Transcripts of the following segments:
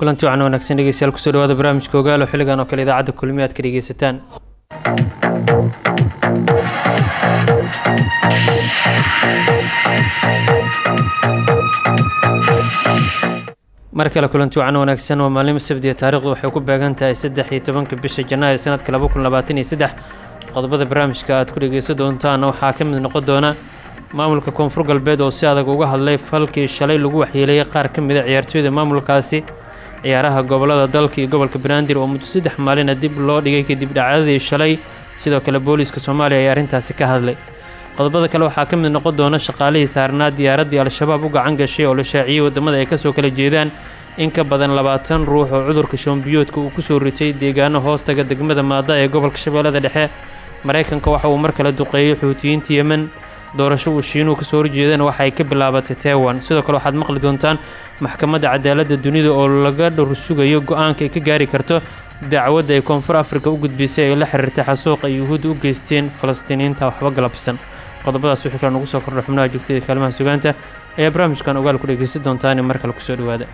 Kulanti wacan wanaagsan dhegeystayaal ku soo dhawaada barnaamijka ogaalo xilligan oo kale idaacadda kulmi aad ka dhegeysataan. Mar kulanti wacan wanaagsan waa maalimo sabdiya taarikhdu waxay ku beegan tahay saddex tobanka bisha janaayo sanadka laba kun labaatan iyo saddex. Qodobada barnaamijka aad ku dhegeysan doontaan waxaa ka mid noqon doona maamulka koonfur galbeed oo si adag uga hadlay falkii shalay lagu waxyeelayay qaar ka mida ciyaartooyda maamulkaasi ciyaaraha gobollada dalka iyo gobolka banaadir oo muddo saddex maalina dib loo dhigay kadib dhacdadii shalay. Sidoo kale booliiska soomaaliya ayaa arrintaasi ka hadlay. Qodobada kale waxaa ka mid noqon doona shaqaalihii saarnaa diyaaraddii al-shabaab u gacan gashay oo la shaaciyey waddamada ay ka soo kala jeedaan. In ka badan labaatan ruux oo cudurka shoombiyoodka uu ku soo ritay deegaano hoostaga degmada maada ee gobolka shabeellada dhexe. Maraykanka waxa uu mar kale duqeeyey xuutiyiinta yemen doorasho uu shiinuhu ka soo horjeedana waxay ka bilaabatay taiwan. Sidoo kale waxaad maqli doontaan maxkamadda cadaaladda dunida oo laga dhowr sugayo go'aanka ay ka gaari karto dacwadda ay koonfur afrika u gudbisay ee la xiriirtay xasuuq ay yuhuudda u geysteen falastiiniinta waxba galabsan. Qodobadaas wixii kale nugu soo kordha xubnaha joogtada kaalimaha sugaanta. Ayaa barnaamijkan ogaal ku dhegeysan doontaani mar kale ku soo dhawaada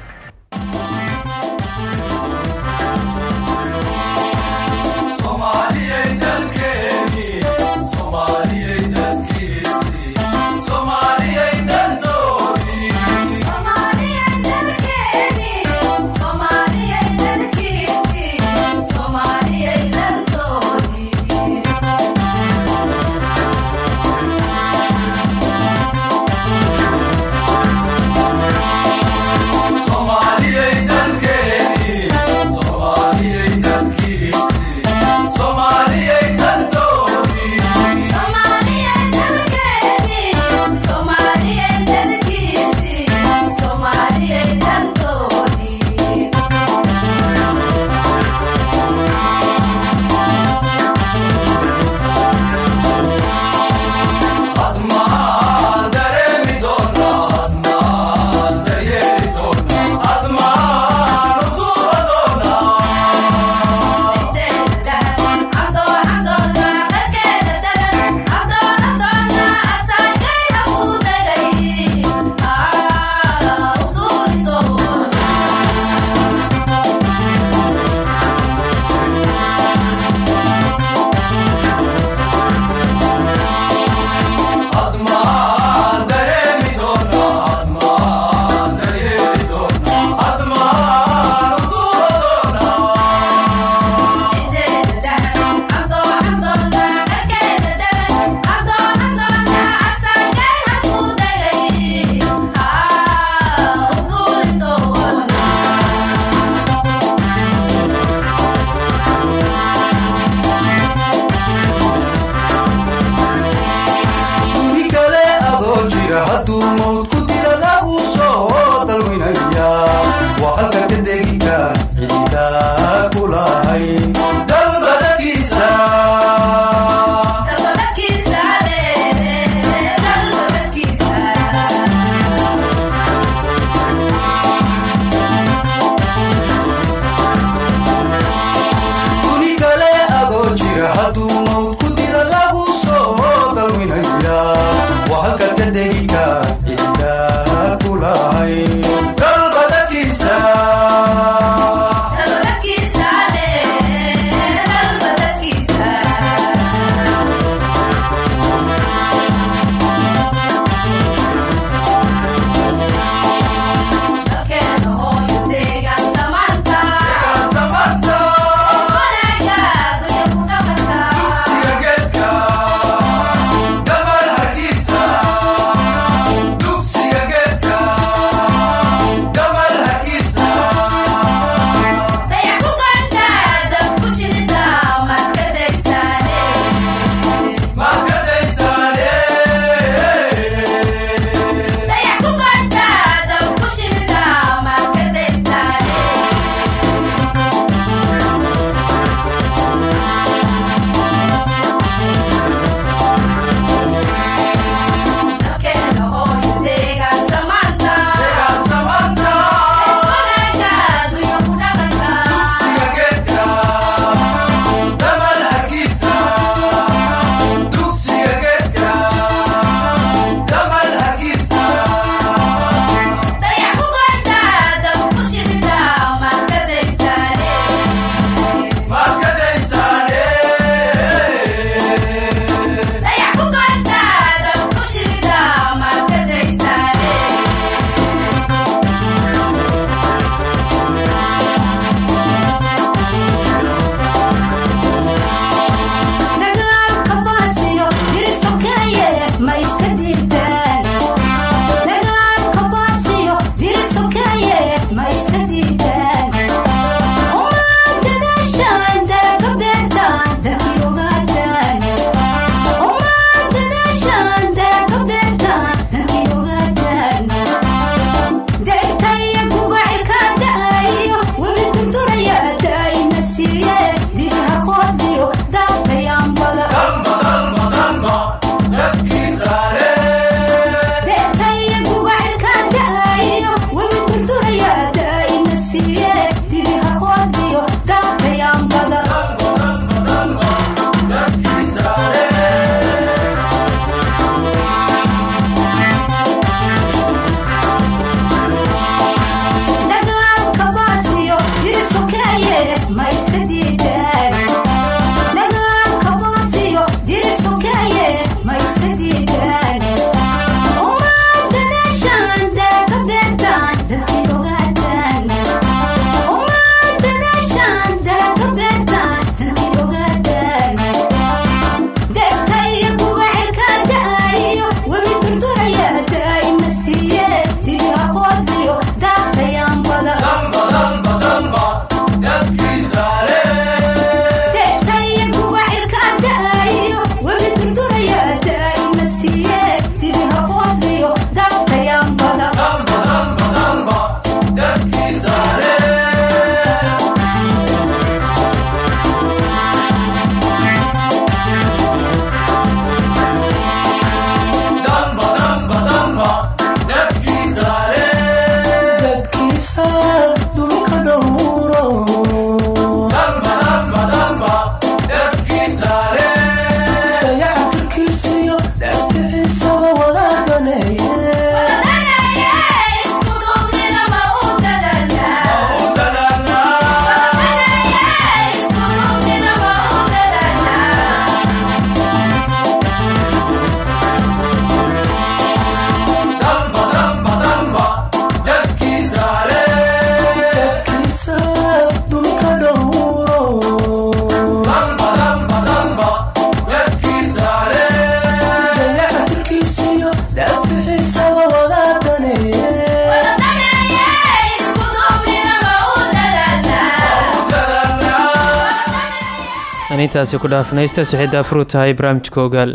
aan intaasi ku dhaafnaysta suxidda afruu tahay barnaamijka ogaal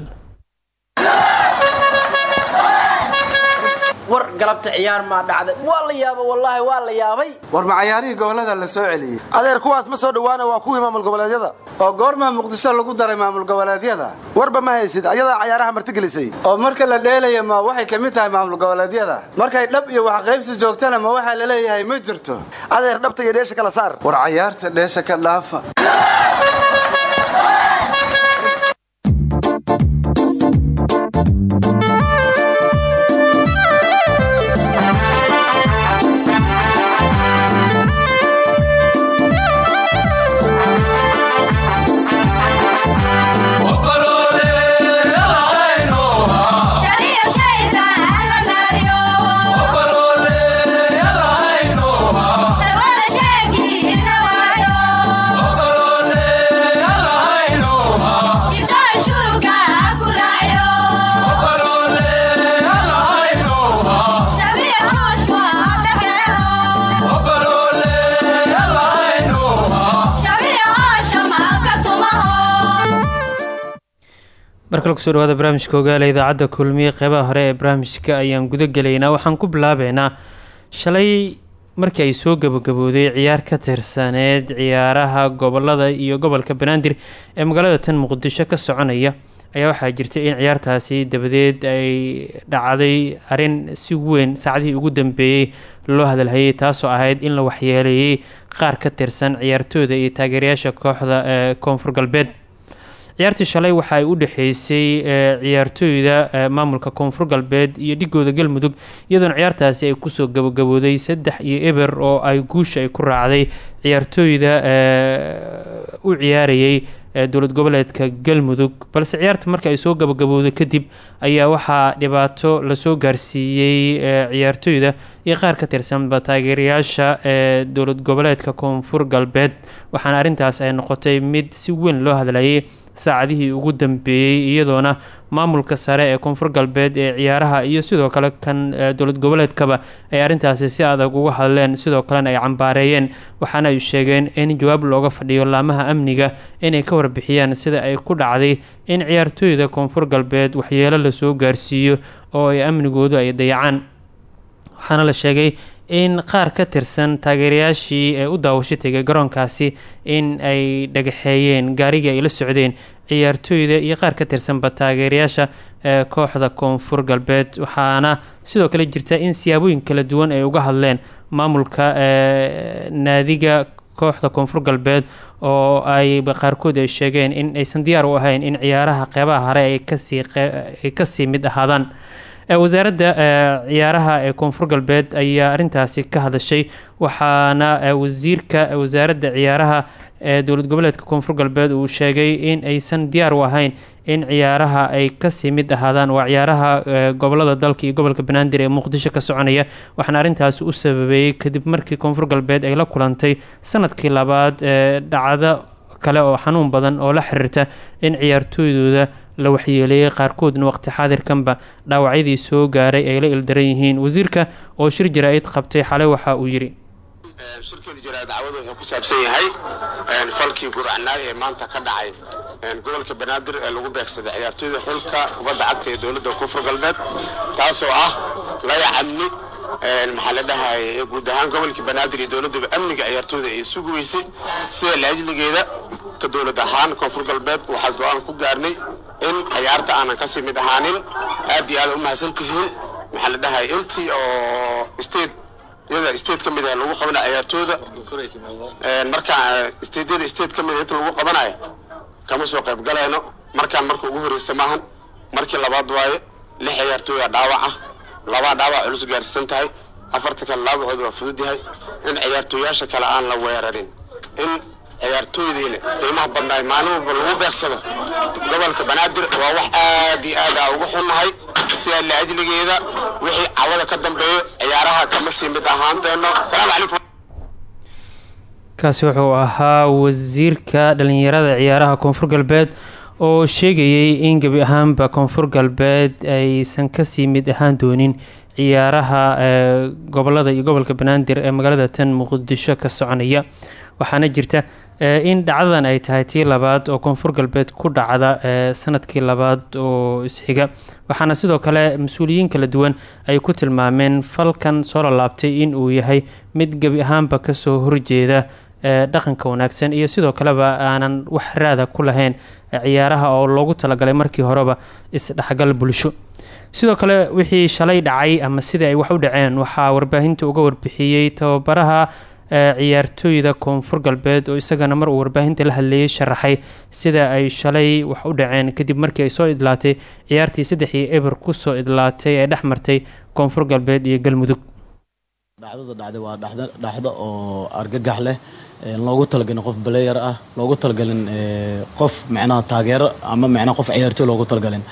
war galabta ciyaar maa dhacday. Waa la yaaba wallaahi waa la yaabay. War ma cayaarihii gobollada la soo celiyey adeer kuwaas ma soo dhowaana waa kuwii maamul goboleedyada. Oo goormaa muqdisho lagu daray maamul goboleedyada. Warba ma haysid ayadaa cayaaraha martigelisay oo marka la dheelaya ma waxay ka mid tahay maamul goboleedyada. Markay dhab iyo waxqaybsi joogtana ma waxaa la leeyahay ma jirto. Adeer dhabta iyo dheesha kala saar. War cayaarta dheesha ka dhaafa markale ku soo dhawaada barnaamijka ogaala idaacadda kulmiye qeybaha hore ee barnaamijka ayaan guda gelaynaa waxaan ku bilaabeynaa shalay markii ay soo gabagabooday ciyaar ka tirsaneed ciyaaraha gobollada iyo gobolka banaadir ee magaalada tan muqdisho ka soconaya. Ayaa waxaa jirtay in ciyaartaasi dabadeed ay dhacday arrin si weyn saacadihii ugu dambeeyey loo hadalhayay taasoo ahayd in la waxyeeleeyey qaar ka tirsan ciyaartooyda iyo taageerayaasha kooxda ee koonfur galbeed ciyaartii shalay waxa u dhexeysay ciyaartooyda maamulka koonfur galbeed iyo dhigooda galmudug iyadoona ciyaartaasi ay ku soo gabagabooday saddex iyo eber oo ay guusha ay ku raacday. Ciyaartooyda u ciyaarayay dowlad goboleedka galmudug balse ciyaarta marka ay soo gabagabowday kadib ayaa waxaa dhibaato la soo gaarsiiyey ciyaartooyda iyo qaar ka tirsanba taageerayaasha ee dowlad goboleedka koonfur galbeed. Waxaana arrintaas ay noqotay mid si weyn loo hadlayay saacadihii ugu dambeeyey iyadoona maamulka sare ee koonfur galbeed ee ciyaaraha iyo sidoo kale kan dowlad goboleedkaba ay arrintaasi si adag uga hadleen sidoo kalena ay cambaareeyeen. Waxaana ay sheegeen in jawaab looga fadhiyo laamaha amniga inay ka warbixiyaan sida ay ku dhacday in ciyaartooyda koonfur galbeed waxyeelo la soo gaarsiiyo oo ay amnigoodu ay dayacaan. Waxaana la sheegay in qaar ka tirsan taageerayaashii ee u daawasho tegay garoonkaasi in ay dhagaxeeyeen gaarigii ay la socdeen ciyaartooyda iyo qaar ka tirsanba taageerayaasha ee kooxda koonfur galbeed. Waxaana sidoo kale jirta in siyaabooyin kala duwan ay uga hadleen maamulka naadiga kooxda koonfur galbeed oo ay qaarkood ay sheegeen in aysan diyaar u ahayn in ciyaaraha qeybaha ka sii ay ka sii mid ahaadaan wasaaradda ciyaaraha ee koonfur galbeed ayaa arrintaasi ka hadashay. Waxaana wasiirka wasaaradda ciyaaraha ee dowlad goboleedka koonfur galbeed uu sheegay in aysan diyaar u ahayn in ciyaaraha ay ka sii mid ahaadaan. Waa ciyaaraha gobollada dalka iyo gobolka banaadir ee muqdisho ka soconaya. Waxaana arrintaasi u sababeeyey kadib markii koonfur galbeed ay la kulantay sannadkii labaad ee dhacdo kale oo xanuun badan oo la xiriirta in ciyaartooydooda la waxyeeleeyey qaarkoodna waqti xaadirkanba dhaawacyadii soo gaaray ay la ildaran yihiin. Wasiirka oo shir jaraa'id qabtay xalay waxa uu yidhi shirkeenu jaraa'id cawada wuxuu ku saabsan yahay falkii guracnaay ee maanta ka dhacay. Gobolka banaadir ee lagu beegsaday ciyaartooyda xulka kubadda cagta ee dowladda koonfur galbeed taasoo ah laya amni maxaa la dhahay guud ahaan gobolka banaadir iyo dowladaba amniga ciyaartooyda ay sugi weysay. Sida laajligeeda ka dowlad ahaan koonfur galbeed waxaa go'aan ku gaarnay in ciyaarta aanan ka sii mid ahaanin aad iyo aad u mahadsan tihiin. Maxaa la dhahay intii oo state iyada state ka mid ah lagu qabanaya ciyaartooyda markaa stateyada state ka mid ah inta lagu qabanayo kama soo qayb galayno. Markaan marka ugu horreysa maahan markii labaad waaye lix ciyaartooya dhaawac ah. Labaa dhaawac culus gaarsiisan tahay. Afarta kale dhaawacooda waa fudud yahay. In ciyaartooyaasha kale aan la weerarin. In ciyaartooydiina qiimaha badnaay maalin walba lagu beegsado. Gobolka banaadir waa wax aad iyo aad aa ugu xunnahay sidaa la ajligeeda wixii cawada ka dambeeyo ciyaaraha kama sii mid ahaan doono asalaamu calaykum. Kaasi wuxuu ahaa wasiirka dhalinyarada ciyaaraha koonfur galbeed oo sheegayay in gebi ahaanba koonfur galbeed aysan ka sii mid ahaan doonin ciyaaraha gobollada iyo gobolka banaadir ee magaalada tan muqdisho ka soconaya. Waxaana jirta in dhacdadan ay tahay tii labaad oo koonfur galbeed ku dhacda sannadkii labaad oo isxiga. Waxaana sidoo kale mas'uuliyiin kala duwan ay ku tilmaameen falkan soo lalaabtay in uu yahay mid gebi ahaanba ka soo horjeeda dhaqanka wanaagsan. Iyo sidoo kaleba aanan wax raada ku lahayn ciyaaraha oo loogu talagalay markii horeba isdhexgal bulsho. Sidoo kale wixii shalay dhacay ama sidai ay wax u dhaceen waxaa warbaahinta uga warbixiyey tababaraha ciyaartooyda koonfur galbeed oo isagana mar uu warbaahinta la hadleeyey sharaxay sida ay shalay wax u dhaceen. Kadib markii ay soo idlaatay ciyaartii saddexii eber ku soo idlaatay ee dhex martay koonfur galbeed iyo galmudug. Dhacdada dhacday waa dhacdo oo argagax leh. Loogu talagalin qof baleyer ah loogu talagalin qof macnaha taageero ama macnaha qof ciyaartooy loogu talagalin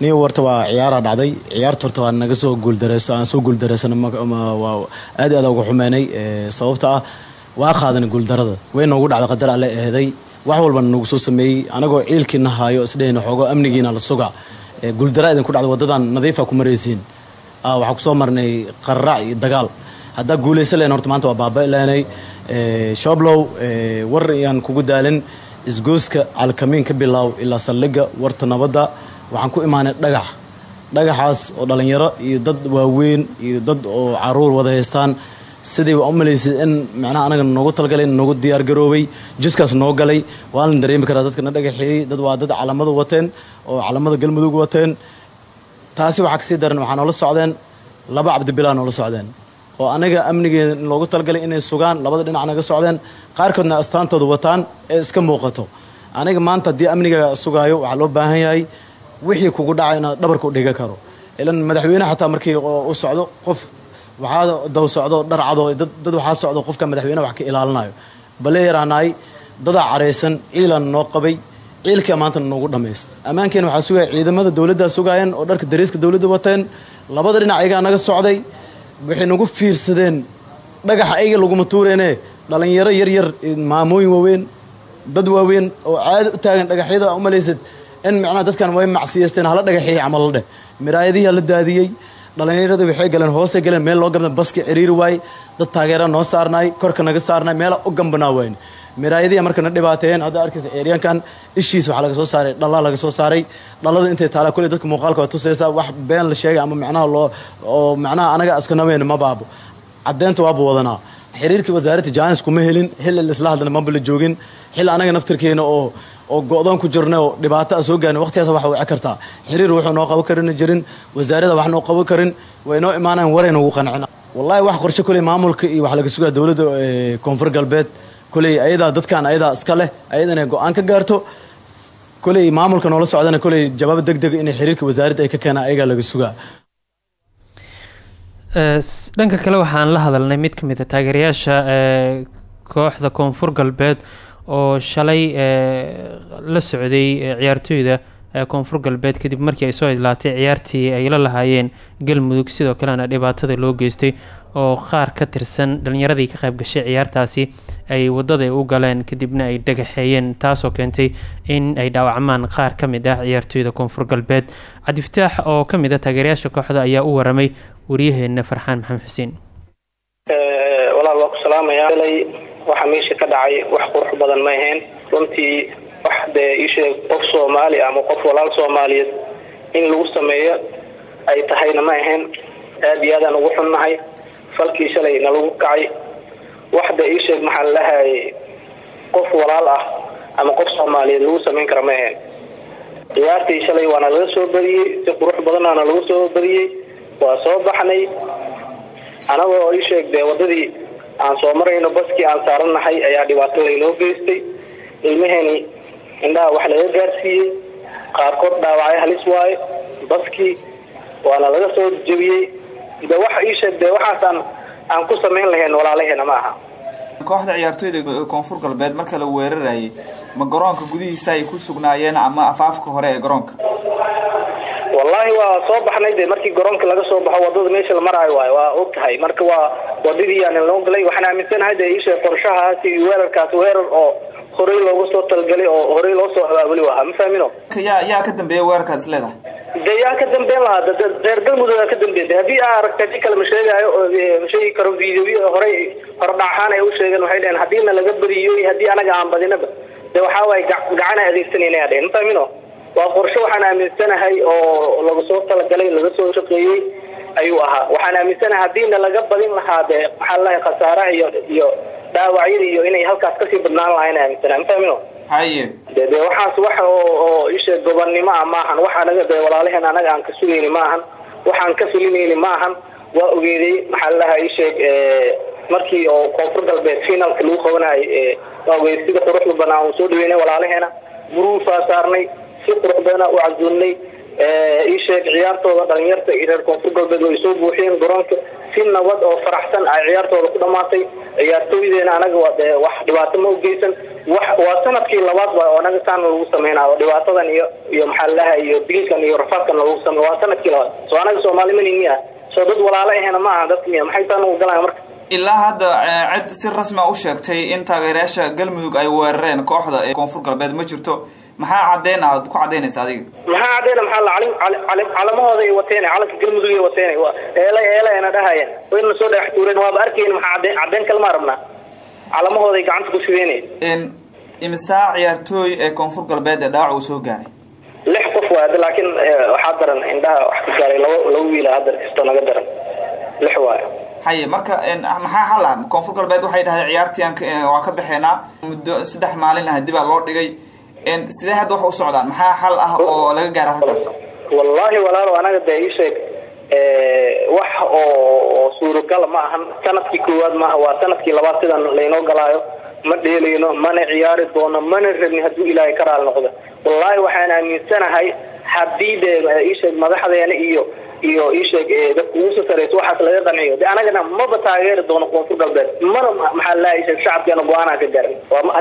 ni warta waa ciyaaraa dhacday. Ciyaarta horta waa naga soo guuldareyso aan soo guuldareysano aad aad uga xumeynay sababta ah waa qaadanay guuldarada way noogu dhacday qadar alle eheday wax walbana nagu soo sameeyey. Anagoo ciilkiina haayo isdhehayna xoogo amnigiina la suga guuldara idinku dhacday wadadan nadiifa ku maraysiin. Waxaa ku soo marnay qararaac iyo dagaal. Haddaa guulaysan lahen horta maanta waa baaba leenay shoblow war iyaan kugu daalin. Isgooska calkamiin ka bilaaw ilaa saldhigga warta nabadda waxaan ku imaanay dhagax. Dhagaxaas oo dhallinyaro iyo dad waaweyn iyo dad oo carruur wada haystaan sidii waa u malaysay in macnaha anaga noogu talagalay noogu diyaargaroobay jiskaas noo galay. Waa lan dareemi karaa dadkana dhagaxeeyey. Dad waa dad calamada wateen oo calamada galmudug wateen. Taasi waxaa ka sii daran waxaa noola socdeen laba cabdibilaa noola socdeen oo anaga amnigeeda loogu talagalay inay sugaan labada dhinac naga socdeen. Qaarkoodna astaantooda wataan ee iska muuqato. Aniga maanta haddii amniga sugaayo waxaa loo baahan yahay wixii kugu dhaca inaad dhabarka u dhiga karo. Ilan madaxweyne xataa markii u socdo qof waxaa daw socdo dhar cado dad waxaa socdo qofka madaxweyne wax ka ilaalinayo. Bale yaraanaay dadaa caraysan ciilan noo qabay ciilkaa maanta noogu dhammaysta ammaankeena waxaa sugaya ciidamada dowladdaa sugaayeen oo dharka dariiska dowladda wateen labada dhinac ayagaa naga socday waxay nagu fiirsadeen dhagaxa ayga laguma tuureene dhalinyaro yaryar maamooyin waaweyn dad waaweyn oo caada u taagan dhagaxyada u malaysad in macnaha dadkan way macsiyeysteen hala dhagaxeeyey camal la dheh. Miraayadihiaa la daadiyey dhallinyarada waxay galeen hoosay galeen meel loo gabna baski ciriiri waay dad taageera noo saarnaay korka naga saarnaay meela u gambanaa wayn. Miraayadihi marka na dhibaateeyeen arkaysa ceeryaankan ishiis waxaa laga soo saaray dhallaa laga soo saaray. Dhallada intay taalaa kuley dadka muuqaalka waa tusaysaa wax been la sheegay ama macnaha loo oo macnaha anaga askanaweyn ma baabo caddeynta waaba wadanaa. Xiriirkii wasaaradda jaanis kuma helin xilli isla hadlana maba la joogin. Xilli anaga naftirkeena oo oo go-doon ku jirna oo dhibaato a soo gaarin waqtigaas wax wici kartaa. Xiriir wuxuu noo qaban karin jirin wasaarada wax noo qaban karin. Way noo imaanayan warayna ugu qancina. Wallahi wax qorshe kuley maamulka iyo wax laga sugaa dowladda koonfur galbeed. Kuley ayadaa dadkan ayadaa iska leh ayada inay ka gaarto. Kuley maamulka noola socdana kuley jawaab deg deg inay xiriirka wasaaradda ay ka keenaan ayagaa laga sugaa. Dhanka kale waxaan la hadalnay mid ka mid a taageerayaasha kooxda koonfur galbeed oo shalay la socday ciyaartooyda koonfur galbeed kadib markii ay soo idlaatay ciyaartii ay la lahaayeen galmudug sidoo kalena dhibaatada loo geystay oo qaar ka tirsan dhalinyaradii ka qayb gashay ciyaartaasi ay waddada u galeen kadibna ay dhagaxeeyeen taasoo keentay in ay dhaawacmaan qaar ka mid ah ciyaartooyda koonfur galbeed. Cabdifataax oo ka mid ah taageerayaasha kooxda ayaa u waramay waryaheena farxaan maxamed xuseen waxa meesha ka dhacay wax qurux badan ma ahayn. Runtii wax dee iisheeg qof soomaali ama qof walaal soomaaliyeed in lagu sameeyo ay tahayna ma ahayn. Aada iyo aadaan ugu xunnahay. Falkii shalay na lagu kacay. Wax dee iisheeg maxaa lalahay qof walaal ah ama qof soomaaliyeed lagu samayn kara ma ahayn. Ciyaartii shalay waana laga soo badiyey si qurux badanaana lagu soo badiyey waa soo baxnay. Anagoo iisheeg dee aan soo marayno baskii aan saarannahay ayaa dhibaato laynoo geystay. Ilmaheeni indhaha wax laga gaarsiiyey qaarkood dhaawacay halis waaye baskii waana laga soo jebiyey. De wax iisheeg dee waxaasaan aan ku samayn lahayn walaalaheena ma aha kooxda ciyaartooyda koonfur galbeed marka la weerarayay ma garoonka gudihiisa ay ku sugnaayeen ama afaafka hore ee garoonka? Wallaahi waa soo baxnay de markii garoonka laga soo baxo waddada meesha la maraayo waay waa og tahay. Marka waa wadadii aan loo galay waxaan aaminsanahay de isha qorshahaasi weerarkaas weerar oo horey looga soo talgalay oo horey loo soo abaabuli ahaa ma fahmino? Yaa yaa ka dambeeya weerarkaad is leedahay de yaa ka dambeyn lahaa de- de- reer galmudug ka dambeyn haddii aa aragta si kale ma sheegaayo oo de- ma sheegi karo videoyo horey hordhaxaan ay u sheegeen waxay dhaheen haddiina laga badiyo iyo haddii anaga aan badinaba de waxaa waaye gac- gacan ay adeegsanayna dhaheen ma fahmino waa qorshe waxaan aaminsanahay oo laga soo talagalay laga soo shaqeeyey ayuu ahaa. Waxaan aaminsanahay haddiina laga badin lahaa de maxaa lalahay khasaaraha iyo iyo dhaawacyada iyo inay halkaas ka sii badnaan lahayn aaminsanahay. Ma fahmino haye. De de waxaas wax oo isha gobonnimo ah maahan. Wax anaga de walaalaheen anaga aan ka sugayni maahan. Waxaan ka filinayni maahan. Waa ogeeday maxaa lalahaa isheeg markii oo koonfur galbeed finalka lagu qabanayo waa ogeeday sida quruxda banaa uu soo dhaweynay walaalaheena guruufaa saarnay si qurux badana u casuulnay isheeg ciyaartooda dhalinyarta iyo koonfur galbeed way soo buuxiyeen garoonka. Si nabad oo faraxsan ay ciyaartooda ku dhamaatay. Ciyaartooydeena anaga dee wax dhibaato ma ugeysan wax waa sannadkii labaad oo anaga saan lagu sameynaayo dhibaatadan iyo iyo maxaa lalaha iyo dilkan iyo rafaadkan lagu same waa sannadkii labaad. Soo anaga soomaali mani miya soo dad walaalo ahena ma aha dadka maxay saan ugu galaan marka? Ilaa hadda eh, cid si rasmi a u sheegtay in taageerayaasha galmudug ay weerareen kooxda ee koonfur galbeed. Ma jirto maxaa caddeyn ah ku caddaynaysa adiga? Maxaa caddeena maxaa la calim cali- cali- calamahooda ay wateen calanka galmudug ay wateen waa eela eela ayna dhahayeen. Wayna soo dhex tuureen waaba arkayna maxaa caddeyn caddeyn kalma rabnaa calamahooda ay gacanta ku sideenay in imisaa ciyaartooy ee koonfur galbeed ee dhaawac uu soo gaaray? Lix qof waa hadda laakiin eh, waxaa daran indhaha wax ka gaaray laba laba wiila hadda kastoo naga daran. Lix waayo. Haye marka en, maxaa xal ah koonfur galbeed waxay dhahdeen ciyaartii eh, waa ka baxeenaa. Muddo saddex maalin ah dibaa loo dhigay sidee hadda wax u socdaan maxaa xal ah oo laga gaara arrintaas wallaahi walaalo anaga dee ii sheeg. Wax oo suuragal ma ahan. Sanadkii koowaad maaha waa sannadkii labaad sidan laynoo galaayo. Ma dheelayno mana ciyaari doono mana rabni hadduu ilaahay ka raali noqdo. Wallaahi waxaan aaminsanahay haddii dee ii sheeg madaxdeena iyo iyo ii sheeg eh, dadka ugu soo sareysa waxaas laga qanciyo de anagana maba taageeri doono koonfur galbeed mana maxaa lalahay sheeg shacabkeena go'aanaa ka garan ma-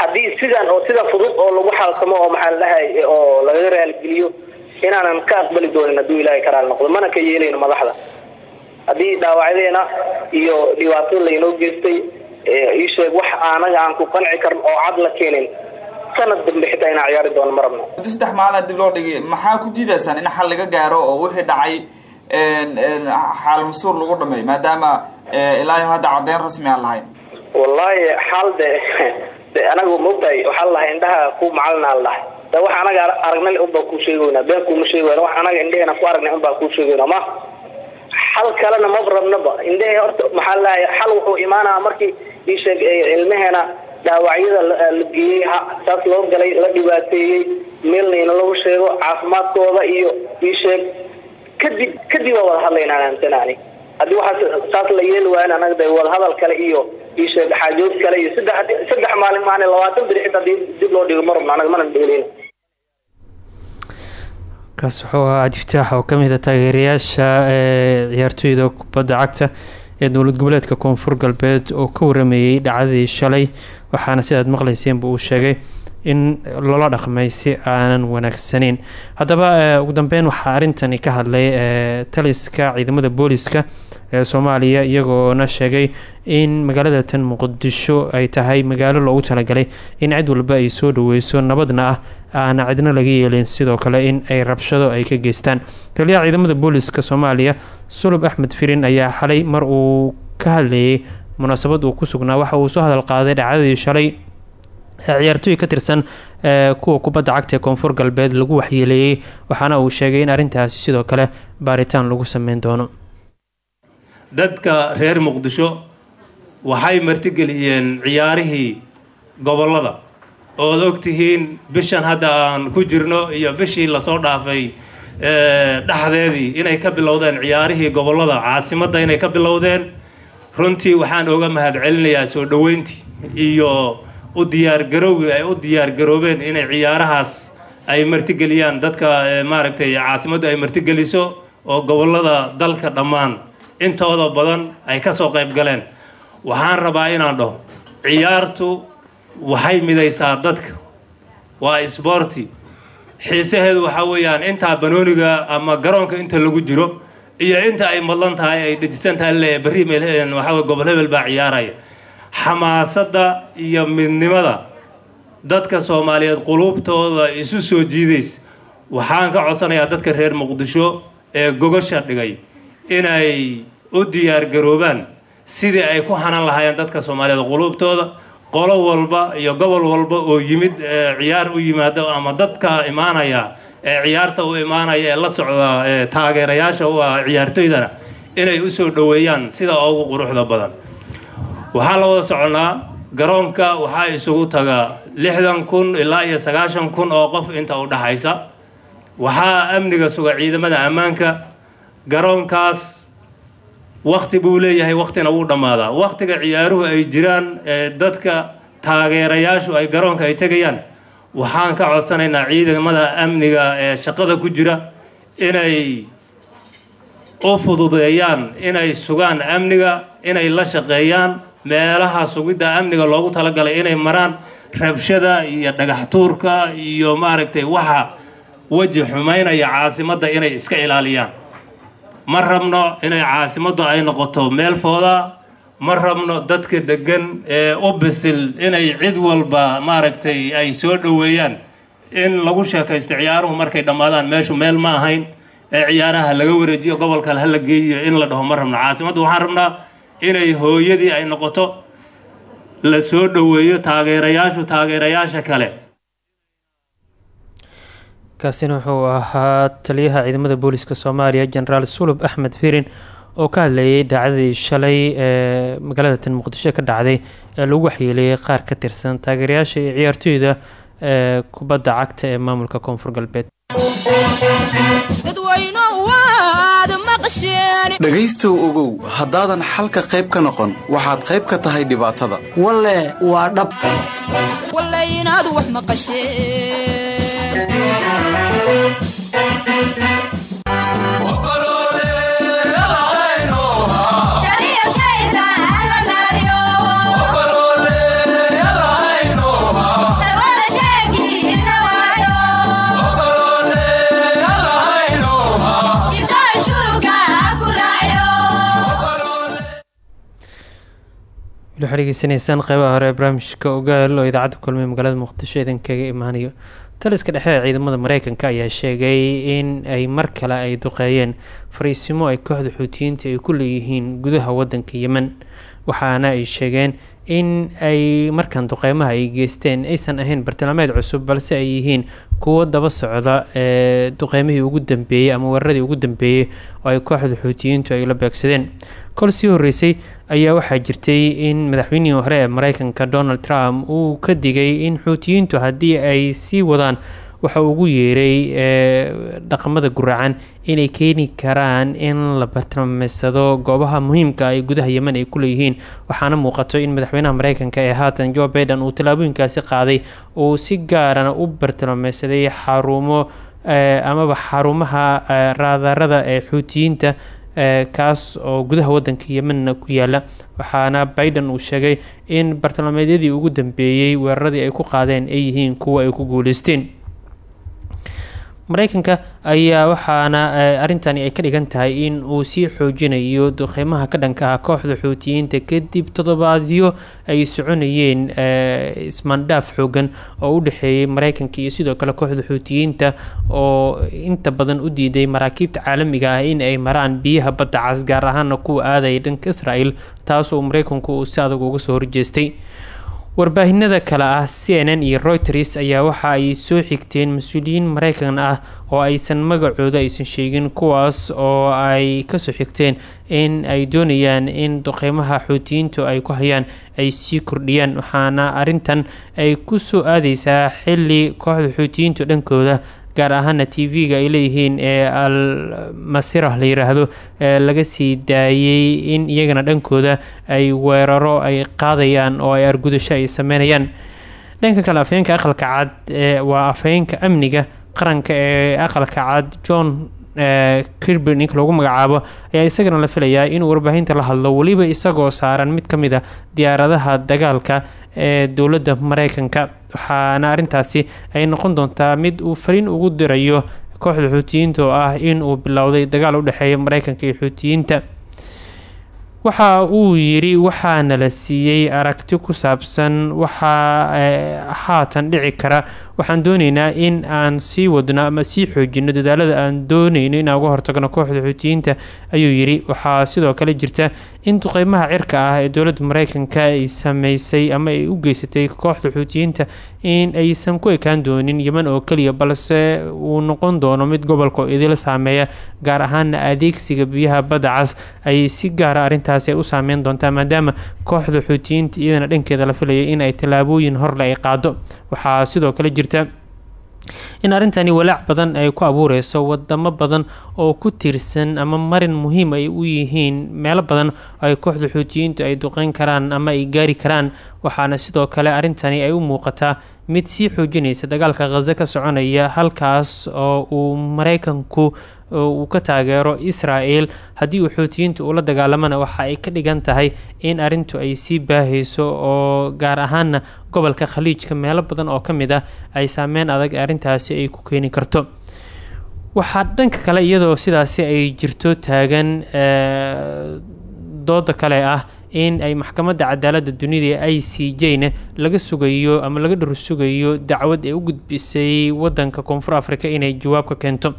haddii sidan oo sida fudud oo lagu xalkamo oo maxaa lalahay oo lagaga raaligeliyo inaanan ka aqbali doonin hadduu ilaahay ka raali noqdo mana ka yeelayno madaxda. Haddii dhaawacyadeena iyo dhibaato laynoo geystay eh, ii sheeg wax anaga aan ku qanci karin oo cad la keenin sanad dambe xitaa inaan ciyaari doono ma rabno muddo saddex maalin dib loo dhigay maxaa ku diidaysaan in xal laga gaaro oo wixii dhacay xaal masuur lagu dhameeyo maadaama eh, ilaa iyo hadda caddeyn rasmi aan lahayn. Wallaahi xaal de de anagu maogtahay waxaa lahay indhaha ku macalina lahay de wax anaga aragnay unbaa kuu sheegoynaa been kuuma sheegoyna wax anaga indheheena ku aragnay unbaa kuu sheegoynaa ma. Xal kalena maba rabnaba. Indhehe horta maxaa lahay xal wuxuu imaanaa markii ii sheeg eh, ilmaheena dhaawacyada la la geeyey saas loo galay la dhibaateeyey meelnayna lagu sheego caafimaadkooda iyo ii sheeg. Kadib kadib waa wada hadlaynaa aaminsanaani haddii waxaa saas la yeeli waayan anaga de wadahadal kale iyo ii sheeg xaajood kale iyo saddex saddex maalin maana labaatan beri xitaa dib dib loo dhigo ma rabno anaga mana dheeleyno kaas wuxuu ahaa diftaax oo ka mid a taageerayaasha ee ciyaartooyda kubadda cagta ee dowlad goboleedka koonfur galbeed oo ka warameeyey dhacdadii shalay waxaana sidaad maqlayseenba uu sheegay in loola dhaqmay si aanan wanaagsaneyn haddaba eh, ugu dambeyn waxaa arrintani ka hadlay eh, taliska ciidamada booliska ee soomaaliya iyagoona sheegay in magaalada tan muqdisho ay tahay magaalo loogu talagalay in cid walba ay soo dhaweyso nabadna ah aana cidna laga yeelin sidoo kale in ay rabshado ay ka geystaan. Taliyaha ciidamada booliska soomaaliya sulub axmed firin ayaa xalay mar uu ka hadlayay munaasabad uu ku sugnaa. Waxa uu soo hadal qaaday dhacdadii shalay ciyaartooy ka tirsan ee kuwa kubadda cagta ee koonfur galbeed lagu waxyeeleeyey waxaana uu sheegay in arrintaasi sidoo kale baaritaan lagu sameyn doono. Dadka reer muqdisho waxay martigeliyeen ciyaarihii gobollada ood og tihiin bishan hadda aan ku jirno iyo bishii la soo dhaafay ee, dhexdeedii inay ka bilowdeen ciyaarihii gobollada caasimadda inay ka bilowdeen. Runtii waxaan oga mahadcelinayaa soo dhoweyntii iyo u diyaargarowgii ay u diyaargaroobeen inay ciyaarahaas ay martigeliyaan. Dadka ee, maaragtay caasimaddu ay martigeliso oo gobollada dalka dhammaan. Intooda badan ay ka soo qayb galeen. Waxaan rabaa inaan dhaho ciyaartu waxay midaysaa dadka. Waa isboorti. Xiisaheedu waxaa weeyaan intaa banooniga ama garoonka inta lagu jiro iyo inta ay madlan tahay ay dhejisan tahay le berri meel waxaa weye gobol hebel baa ciyaaraya xamaasadda iyo midnimada. Dadka soomaaliyeed quluubtooda isu soo jiidays waxaan ka codsanayaa dadka reer muqdisho ee gogasha dhigay inay u diyaargaroobaan sidii ay ku hanan lahaayeen dadka soomaaliyeed quluubtooda qolo walba iyo gobol walba oo yimid ciyaar u yimaado ama dadka imaanaya ee ciyaarta u imaanaya ee la socda taageerayaasha u ah ciyaartoydana inay u soo dhoweeyaan sida ugu quruxda badan waxaa la wada soconnaa garoonka waxaa isugu taga lixdan kun ilaa iyo sagaashan kun oo qof inta u dhaxaysa. Waxaa amniga suga ciidamada ammaanka. Garoonkaas wakti buu leeyahay waktina wuu dhammaadaa waktiga ciyaaruhu ay jiraan ee dadka taageerayaashu ay garoonka ay tegayaan waxaan ka codsanaynaa ciidamada amniga ee shaqada ku jira inay u fududeeyaan inay sugaan amniga inay la shaqeeyaan meelaha sugidda amniga loogu talagalay inay maraan rabshada iyo dhagax tuurka iyo maaragtay waxa weji xumaynaya caasimadda inay iska ilaaliyaan. Ma rabno inay caasimaddu ay noqoto meel fooda ma rabno dadka deggan ee u bisil inay cid walba maaragtay ay soo dhoweeyaan. In lagu sheekaysto ciyaaruhu markay dhammaadaan meeshu meel ma ahayn ee ciyaaraha laga wareejiyo gobolkale ha la geeyo in la dhaho ma rabno. Caasimaddu waxaan rabnaa inay hooyadii ay noqoto la soo dhoweeyo taageerayaashu taageerayaasha kale. Kaasina wuxuu ahaa taliyaha ciidamada booliska soomaaliya jenaraal sulub axmed firin oo ka hadlayay daacadii shalay ee magaalada tan muqdisho ka dhacday ee lagu waxyeeleeyay qaar ka tirsan taageerayaasha iyo ciyaartooyda ee kubadda cagta ee maamulka koonfur galbeed dhegaystow ogow haddaadan xalka qayb ka noqon waxaad qayb ka tahay dhibaatada. Walle waa dhab. Inaad wax maqasheen waxaa dhegeysanaysaan qeybaha hore ee barnaamijka ogaal oo idaacadda kulmay magaalada muqdisho idan kaga imaanayo. Taliska dhexe ee ciidamada mareykanka ayaa sheegay in ay mar kale ay duqeeyeen fariisimo ay kooxda xuutiyiinta ay ku leeyihiin gudaha wadanka yemen waxaana ay sheegeen in ay markan duqeymaha ay geysteen. Aysan ahayn bartilmaameed cusub balse ay yihiin kuwo daba socda ee duqeymihii ugu dambeeyey ama weeraradii ugu dambeeyey oo ay kooxda xuutiyiintu ay la beegsadeen. Kol sii horeysay ayaa waxaa jirtay in madaxweynihii hore ee mareykanka donald trump uu ka digay in xuutiyiintu haddii ay sii wadaan waxa ugu yeeray dhaqamada guracan inay keeni karaan in la bartilmaameysado goobaha muhiimka ay gudaha yemen ay ku leeyihiin. Waxaana muuqato in madaxweynaha mareykanka ee haatan joe baiden uu tallaabooyinkaasi qaaday. Uu si gaarana u bartilmaameysaday xarumo amaba xarumaha raadarada ee xuutiyiinta kaas oo gudaha wadanka yemenna ku yaalla waxaana biden uu sheegay in bartilmaameedyadii ugu dambeeyey weeraradii ay ku qaadeen ay yihiin kuwa ay ku guuleysteen mareykanka ayaa waxaana arrintani ay ka dhigan tahay in uu sii xoojinayo duqeymaha ka dhanka ah kooxda xuutiyiinta kadib toddobaadyo ay soconayeen ismaandhaaf xoogan oo u dhexeeyay mareykanka iyo sidoo kale kooxda xuutiyiinta oo inta badan u diiday maraakiibta caalamiga ah in ay maraan biyaha badda cas gaar ahaana kuwa aadaya dhanka israel taasoo mareykanku uu si adag uga soo horjeestay warbaahinada kale ah c n n iyo reuters ayaa waxa ay soo xigteen mas'uuliyiin mareykan ah oo aysan magacooda aysan sheegin kuwaas oo ay ka soo xigteen in ay doonayaan in duqeymaha xuutiyiintu ay ku hayaan ay sii kordhiyaan waxaana arintan ay ku soo aadeysaa xili kooxda xuutiyiintu dhankooda gaar ahaana t v-ga ay leeyihiin ee al masira la yiraahdo ee laga sii daayey in iyagana dhankooda ay weeraro ay qaadayaan oo ay argudasho ay sameynayaan. Dhanka kale afhayeenka aqalka cad waa afhayeenka amniga qaranka ee aqalka cad john kirby ninka lagu magacaabo ayaa isagana la filayaa inuu warbaahinta la hadlo weliba isagoo saaran mid ka mid a diyaaradaha dagaalka ee dowladda mareykanka waxaana arrintaasi ay noqon doontaa mid uu fariin ugu dirayo kooxda xuutiyiinta oo ah in uu bilowday dagaal u dhexeeya mareykanka iyo xuutiyiinta waxa uu yidhi waxaana la siiyey aragti ku saabsan waxaa haatan dhici kara. Waxaan dooneynaa in aan sii wadno ama sii xoojino dadaalada aan dooneyno inaan uga hortagno kooxda xuutiyiinta ayuu yidhi. Waxaa sidoo kale jirta in duqeymaha cirka ah ee dowladda mareykanka ay sameysay ama ay u geysatay kooxda xuutiyiinta in aysan ku ekaan doonin yeman oo keliya balse uu noqon doono mid gobolka idil saameeya gaar ahaana adeegsiga biyaha badda cas ay si gaara arrintaasi ay u saameyn doontaa maadaama kooxda xuutiyiinta iyadana dhankeeda la filayay in ay tallaabooyin horle ay qaado waxaa sidoo kale jirta in arrintani walaac badan ay ku abuureyso wadamo badan oo ku tiirsan ama marin muhiim ay u yihiin. Meelo badan oo ay kooxda xuutiyiintu ay duqeyn karaan ama ay gaari karaan. Waxaana sidoo kale arrintani ay u muuqataa mid sii xoojinaysa dagaalka khaza ka soconaya halkaas oo uu mareykanku uu ka taageero israel haddii uu xuutiyiinta ula dagaalamana waxa ay ka dhigan tahay in arrintu ay sii baahayso oo gaar ahaana gobolka khaliijka. Meelo badan oo ka mid ah ay saameyn adag arrintaasi ay ku keeni karto. Waxaa dhanka kale iyadoo sidaasi ay jirto taagan dooda kale ah in ay maxkamadda cadaaladda dunida i c j na laga sugayo ama laga dhursugayo dacwad ee u gudbisay wadanka koonfur africa inay jawaab ka keento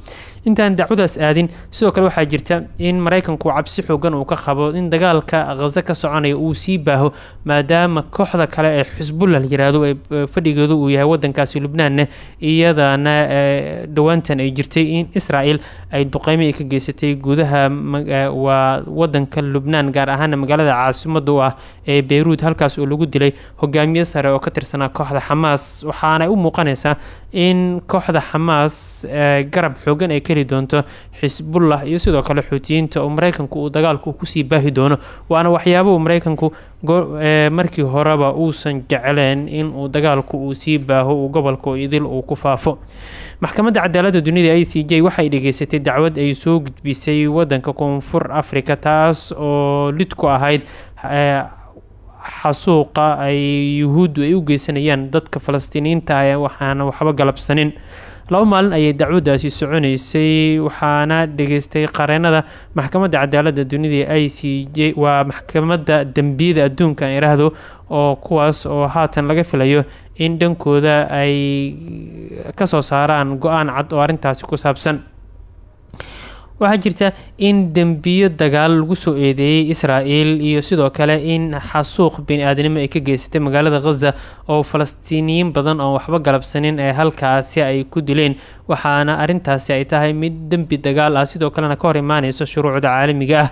intaan dacwadaas aadin. Sidoo kale waxaa jirta in maraykanku cabsi xoogan uu ka qabo in dagaalka khaza ka soconaya uu sii baaho maadaama kooxda kale ee xusbullah la yiraahdo ee fadhigeedu uu yahay wadankaasi lubnaanna iyadana dhowaantan ay jirtay in israel ay duqeymo ka geysatay gudaha waa lubnaan gaar ahaana magaalada caasimada ah ee beyruud halkaas oo lagu dilay hogaamiye sare oo ka tirsanaa kooxda xamaas. Waxaana u muuqanaysaa in kooxda xamaas garab xoogan ay ka heli doonto xisbullah iyo sidoo kale xuutiyiinta oo maraykanku uu dagaalku ku sii baahi doono. Waana waxyaabahu maraykanku markii horeba uusan jecleen in uu dagaalku uu sii baaho uu gobolka idil uu ku faafo. Maxkamadda cadaaladda dunida i c j waxay dhageysatay dacwad ay soo gudbisay wadanka koonfur africa taas oo lid ku ahayd xasuuqa ay yuhuuddu ay u geysanayaan dadka falastiiniyiinta ah waxaana waxba galabsanin laba maalin ayay dacwaddaasi soconaysay waxaana dhageystay qareenada maxkamadda cadaaladda dunida i c j. Waa maxkamadda dembiyada adduunka aan iraahdo oo kuwaas oo haatan laga filayo in dhankooda ay ka soo saaraan go'aan cad oo arrintaasi ku saabsan waxaa jirta in dembiyo dagaal lagu soo eedeeyey israel iyo sidoo kale in xasuuq bini-aadanimo ay ka geysatay magaalada khaza oo falastiiniyiin badan oon waxba galabsanin ee halkaasi ay ku dileen. Waxaana arrintaasi ay tahay mid dembi dagaal ah sidoo kalena ka hor imaaneyso shuruucda caalamiga ah.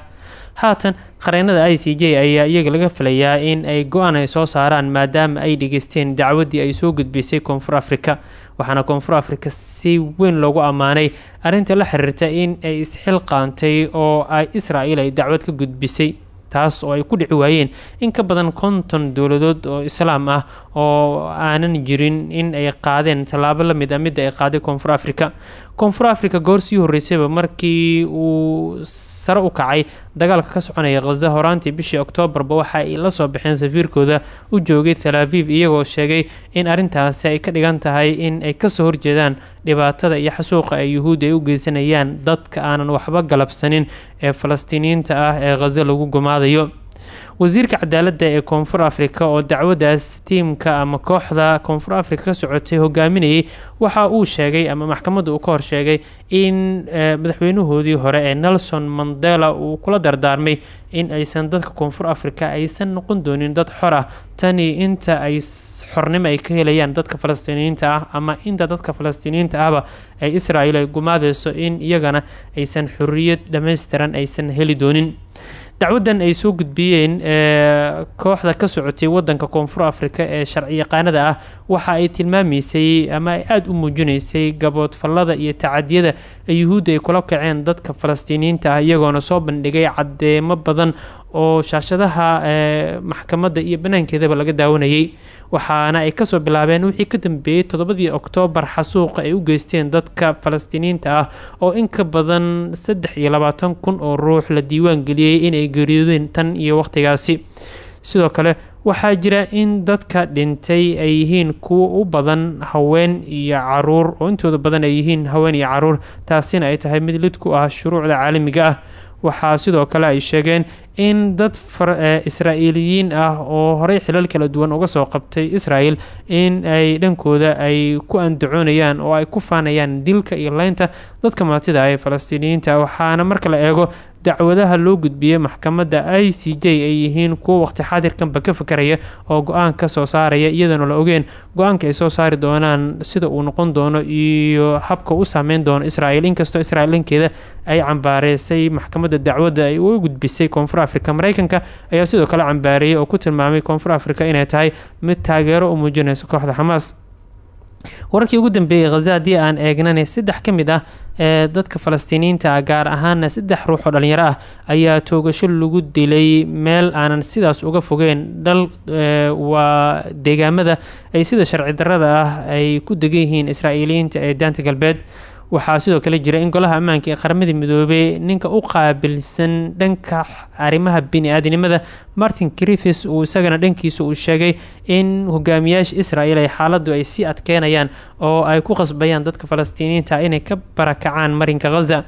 Haatan qareenada i c j ayaa iyaga laga filayaa in ay go'aan ay soo saaraan maadaama ay dhageysteen dacwaddii ay soo gudbisay koonfur africa waxaana koonfur africa si weyn loogu ammaanay arrinta la xiriirta in ay isxilqaantay oo ay israel ay dacwad ka gudbisay taas oo ay ku dhici waayeen in ka badan konton dowladood oo islaam ah oo aanan jirin in ay qaadeen tallaabo la mid a midda ay qaaday koonfur africa koonfur africa goor sii horreysayba markii uu sare u kacay. Dagaalka ka soconaya khaza horaantii bishii oktoobarba waxa ay la soo baxeen safiirkooda u joogay tal aviv iyagoo sheegay in arrintaasi ay ka dhigan tahay in ay ka soo horjeedaan dhibaatada iyo xasuuqa ay yuhuudda ay u geysanayaan dadka aanan waxba galabsanin ee falastiiniyiinta ah ee khaza lagu gumaadayo wasiirka cadaaladda ee koonfur africa oo dacwaddaas tiimka ama kooxda koonfur africa ka socotay hogaaminayay waxa uu sheegay ama maxkamadda uu ka hor sheegay in madaxweynahoodii hore ee nelson mandela uu kula dardaarmay in aysan dadka koonfur africa aysan noqon doonin dad xor ah. Tani inta ay xornimo ay ka helayaan dadka falastiiniyiinta ah ama inta dadka falastiiniyiinta ahba ay israel ay gumaadeyso in iyagana aysan xorriyad dhammaystiran aysan heli doonin dacwaddan ay soo gudbiyeen kooxda ka socotay wadanka koonfur africa ee sharci yaqaanada ah waxa ay tilmaamaysay ama ay aada u muujinaysay gaboodfallada iyo tacadiyada ay yuhuudda ay kula kaceen dadka falastiiniyiinta ah iyagoona soo bandhigay caddeemo badan oo shaashadaha maxkamadda iyo banaankeedaba laga daawanayay. Waxaana ay ka soo bilaabeen wixii ka dambeeyey toddobadii oktoobar xasuuqa ay u geysteen dadka falastiiniyiinta ah oo in ka badan saddex iyo labaatan kun oo ruux la diiwaan geliyey inay geeriyoodeen tan iyo wakhtigaasi sidoo kale waxaa jira in dadka dhintay ay yihiin kuwa u badan haween iyo carruur oo intooda badan ay yihiin haween iyo carruur taasina ay tahay mid lid ku ah shuruucda caalamiga ah waxaa sidoo kale ay sheegeen in dad israa'iiliyiin ah oo horey xilal kala duwan uga soo qabtay israel in ay dhankooda ay ku andacoonayaan oo ay ku faanayaan dilka iyo leynta dadka maatida ee falastiiniyiinta. Waxaana marka la eego dacwadaha loo gudbiyey maxkamadda i c j ay yihiin kuwo waqti xaadirkanba ka fakaraya oo go'aan ka soo saaraya iyadoona la ogeen go'aanka ay soo saari doonaan sida uu noqon doono iyo habka u saameyn doono. Israel inkastoo israel dhankeeda ay cambaareysay maxkamadda dacwadda ay uga gudbisay koonfur africa mareykanka ayaa sidoo kale cambaareeyay oo ku tilmaamay koonfur africa inay tahay mid taageero u muujinaysa kooxda xamaas wararkii ugu dambeeyey khaza haddii aan eegnane saddex ka mid ah ee dadka falastiiniyiinta ah gaar ahaana saddex ruux oo dhalinyaro ah ayaa toogasho lagu dilay meel aanan sidaas uga fogeyn. Dhal waa deegaamada ay sida sharci darada ah ay ku degan yihiin israa'iiliyiinta ee daanta galbeed waxaa sidoo kale jira in golaha ammaanka ee qaramada midoobey ninka u qaabilsan dhanka arrimaha bini-aadinimada martin griffis uu isagana dhankiisa uu sheegay in hogaamiyaasha israel ay xaaladdu ay sii adkeynayaan oo ay ku qasbayaan dadka falastiiniyiinta inay ka barakacaan marinka khaza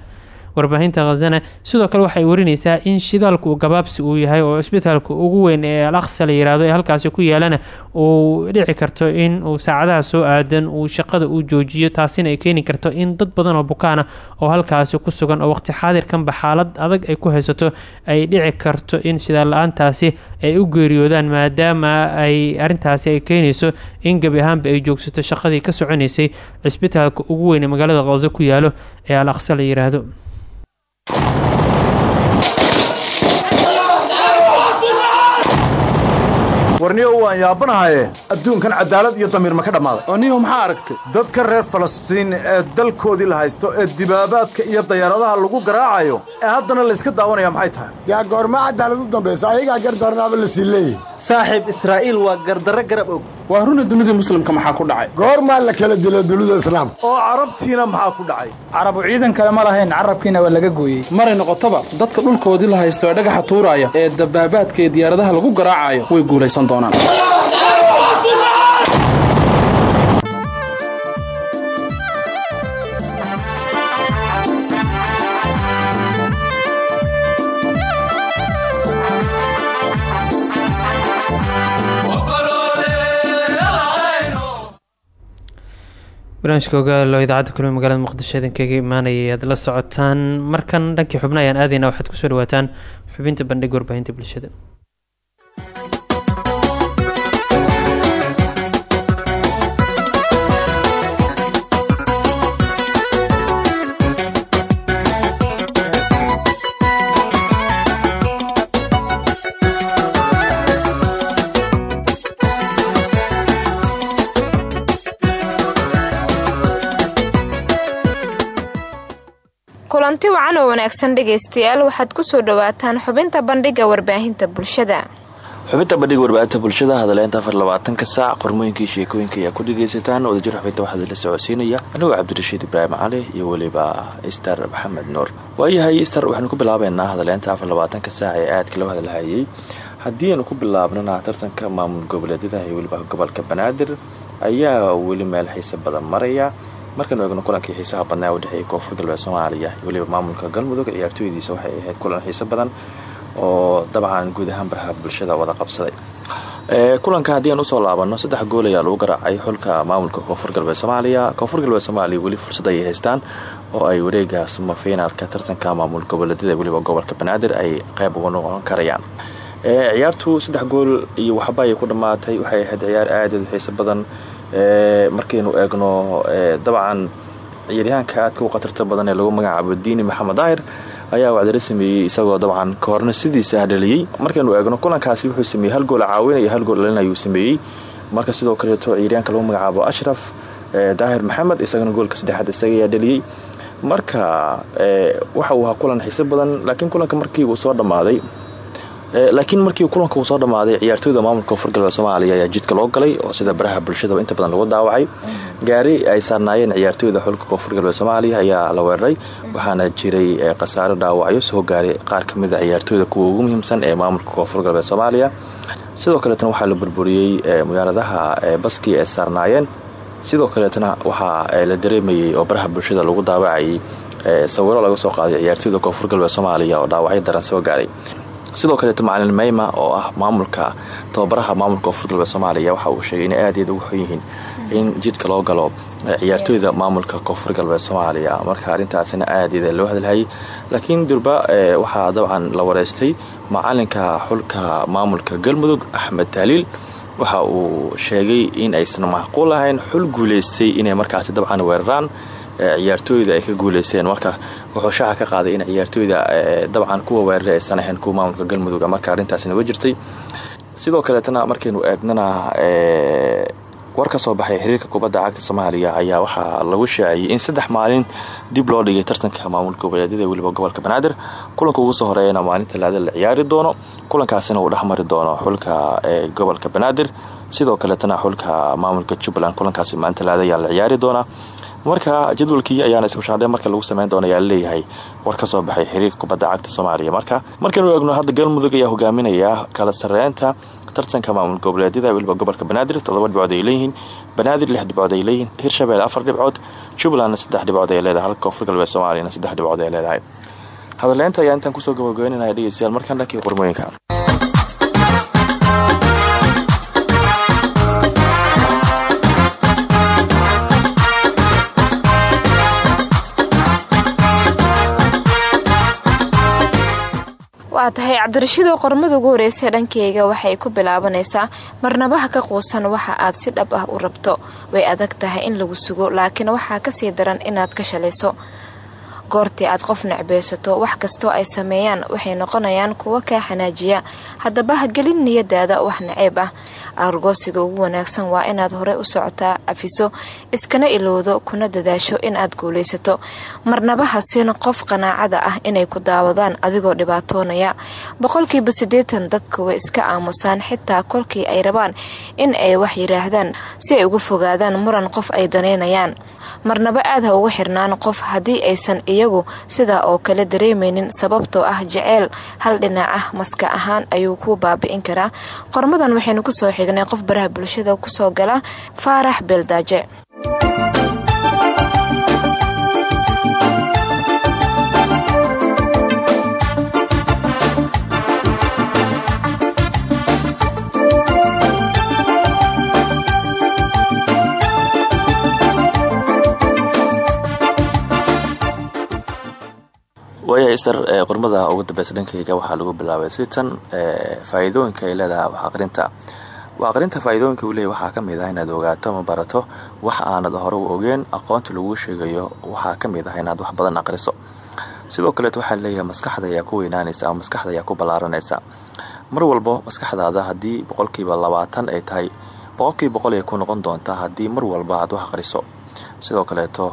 warbaahinta khazana sidoo kale waxay warineysaa in shidaalku gabaabsi uu yahay oo isbitaalka ugu weyn ee al aqsa la yiraahdo ee halkaasi ku yaalana uu dhici karto in uu saacadaha soo aadan uu shaqada uu joojiyo taasina ay keeni karto in dad badan oo bukaana oo halkaasi ku sugan oo waqti xaadirkanba xaalad adag ay ku haysato ay dhici karto in shidaal la'aantaasi ay u geeriyoodaan maadaama ay arintaasi ay keenayso in gebi ahaanba ay joogsato shaqadii ka soconeysay cisbitaalka ugu weyn ee magaalada khaza ku yaalo ee al aqsa la yiraahdo warniyo waan yaabanahaye adduunkan cadaalad iyo damiir ma ka dhammaaday oo niyo maxaa aragtay? Dadka reer falastiin ee dalkoodii la haysto ee dibaabaadka iyo dayaaradaha lagu garaacayo ee haddana layska daawanaya maxay tahay? Yaa goorma cadaalad u dambaysa ayagaa gardarnaaba la sii leeyahy saaxiib israa'iil waa gardarro garab og waa runa dunida muslimka maxaa ku dhacay? Goormaa la kala dilo dunida islaamka oo carabtiina maxaa ku dhacay? Carabu ciidan kale ma lahayn carabkiina waa laga gooyey. Maray noqotaba dadka dhulkoodii la haysto ee dhagaxa tuuraya ee dabaabaadka ee diyaaradaha lagu garaacayo way guulaysan doonaan barnaamijka ogaalo idaacadda kulmi magaalada muqdisho idinkaga imaanayay aad la socotaan. Markan dhankii xubna ayaan aadayna waxaad ku soo dhawaataan xubinta bandhiga warbaahinta bulshada kulanti wacan oo wanaagsan dhegaystayaal waxaad ku soo dhawaataan xubinta bandhiga warbaahinta bulshada. Xubinta bandhiga warbaahinta bulshada hadaleynta afar labaatanka saac qormooyinkii sheekooyinka ayaa ku dhagaysataan wadajir xubinta waxaa la socodsiinaya anigoo cabdirashiid ibraahim cali iyo weliba star maxamed nuur waayahay star waxaynu ku bilaabeynaa hadaleynta afar labaatanka saac ee aadka loo hadalhayay haddii aynu ku bilaabnana tartanka maamul goboleedyada iyo weliba gobolka banaadir ayaa weli meel xiise badan maraya markaynu eegno kulankii xiisaha badnaa u dhexeeyay koonfur galbeed soomaaliya weliba maamulka galmudug ciyaartooydiisa waxay ahayd kulan xiiso badan oo dabcan guud ahaan baraha bulshada wada qabsaday. Kulanka haddii aan u soo laabano saddex gool ayaa lagu garaacay xulka maamulka koonfur galbeed soomaaliya. Koonfur galbeed soomaaliya weli fursad ayay haystaan oo ay wareega samafinaalka tartanka maamul goboleedyada weliba gobolka banaadir ay qeyb uga noqon karayaan. Ciyaartu saddex gool iyo waxba ayay ku dhammaatay. Waxay ahayd ciyaar aadaed xiiso badan markaynu eegno dabcan ciyaaryahaanka aadka u khatarta badan ee lagu magacaabo diini maxamed daahir ayaa wacdaro sameeyey isagoo dabcan kahorna sidiisa hadhaliyey markaynu eegno kulankaasi wuxuu sameeyey hal gool caawin hal gool dhalin ayuu sameeyey. Marka sidoo kaleeto ciyaaryahanka lagu magacaabo ashraf daahir maxamed isagana goolka saddexaad isaga ayaa dhaliyey. Marka waxa uu kulan xiiso badan laakiin kulanka markii uu soo dhammaaday laakiin markii kulanka uu soo dhammaaday ciyaartooyda maamulka koonfur galbeed soomaaliya ayaa jidka loo galay oo sida baraha bulshada inta badan lagu daawacay gaari ay saarnaayeen ciyaartooyda xulka koonfur galbeed soomaaliya ayaa la weeraray waxaana jiray khasaaro dhaawacyo soo gaaray qaar ka mida ciyaartooyda kuwa ugu muhiimsan ee maamulka koonfur galbeed soomaaliya. Sidoo kaleetana waxaa la burburiyey muyaaradaha baskii ay saarnaayeen. Sidoo kaleetana waxaa la dareemayay oo baraha bulshada lagu daawacayay sawiro laga soo qaaday ciyaartooyda koonfur galbeed soomaaliya oo dhaawacyo daran soo gaaray sidoo kaleeto macalin mayma oo ah maamulka tababaraha maamulka koonfur galbeed soomaaliya waxa uu sheegay inay aad ugu xun yihiin in jidka loo galo ciyaartooyda maamulka koonfur galbeed soomaaliya. Marka arrintaasina aad loo hadalhayay laakiin durba waxaa dabcan la wareystay macalinka xulka maamulka galmudug axmed taaliil waxa uu sheegay in aysan macquul ahayn xul guuleystay inay markaasi dabcan weeraraan ciyaartooyda ay ka guuleysteen. Marka wuxuu shaaca ka qaaday in ciyaartooyda dabcan kuwa weerara aysan ahayn kuwa maamulka galmudug marka arrintaasina wa jirtay. Sidoo kaleetana markaynu eegnana war ka soo baxay xiriirka kubadda cagta soomaaliya ayaa waxaa lagu shaaciyey in saddex maalin dib loo dhigay tartanka maamul goboleedyada weliba gobolka banaadir. Kulanka ugu soo horeeyana maalin talaada la ciyaari doono. Kulankaasina uu dhexmari doono xulka gobolka banaadir. Sidoo kaleetana xulka maamulka jubbaland kulankaasi maalin talaada ayaa la ciyaari doonaa marka jadwalkii ayaana iskushaadhe marka lagu sameyn doona ayaa la leeyahay war ka soo baxay xiriirka kubadda cagta soomaaliya. Marka markaynu eegno hadda galmudug ayaa hogaaminaya kala sareynta tartanka maamul goboleedyada weliba gobolka banaadir todoba dhibcood ay leeyihiin banaadir lix dhibcood ay leeyihiin hirshabelle afar dhibcood jubbalandna saddex dhibcood ay leedahay halka koonfur galbeed soomaaliyana saddex dhibcood ay leedahay. Hadaleynta ayaa intaan ku soo gabagabeynanaya dhegeystayaal. Markaan dhankii qormooyinka waa tahay cabdirashiidoo qormada ugu horeysa dhankeyga waxay ku bilaabanaysaa marnabaha ka quusan waxa aad si dhab ah u rabto. Way adag tahay in lagu sugo laakiin waxaa ka sii daran inaad ka shalayso goortii aad qof necbaysato wax kastoo ay sameeyaan waxay noqonayaan kuwo kaa xanaajiya. Haddaba ha gelin niyadaada wax naceeb ah aargoosiga ugu wanaagsan waa inaad horey u socotaa cafiso iskana ilowdo kuna dadaasho inaad guulaysato. Marnaba ha siin qof qanaacada ah inay ku daawadaan adigoo dhibaatoonaya. Boqolkiiba siddeetan dadku way iska aamusaan xitaa kolkii ay rabaan in ay wax yiraahdaan si ay uga fogaadaan muran qof ay danaynayaan marnaba aad ha ugu xirnaan qof haddii aysan iyagu sidaa oo kale dareemaynin sababtoo ah jeceyl hal dhinac ah maska ahaan ayuu ku baabi'in karaa. Qormadan waxaynu ku soo xignay qof baraha bulshada ku soo gala faarax beeldaaje waayahay istar qormada ugu dambeysa dhankayga waxaa lagu bilaabay si tan faa-iidooyinka ay leedahay wax aqrinta wax aqrinta faa-iidooyinka uu leeyahy waxaa ka mid ah inaad ogaato ama barato wax aanad hore u ogeen aqoonta laguu sheegayo waxaa ka mid ah inaad wax badan aqriso. Sidoo kaleet waxaa leeyahay maskaxda ayaa ku weynaanaysa ama maskaxda ayaa ku ballaaranaysa. Mar walbo maskaxdaada haddii boqolkiiba labaatan ay tahay boqolkiiba boqol ay ku noqon doontaa haddii mar walba aad wax aqriso. Sidoo kaleeto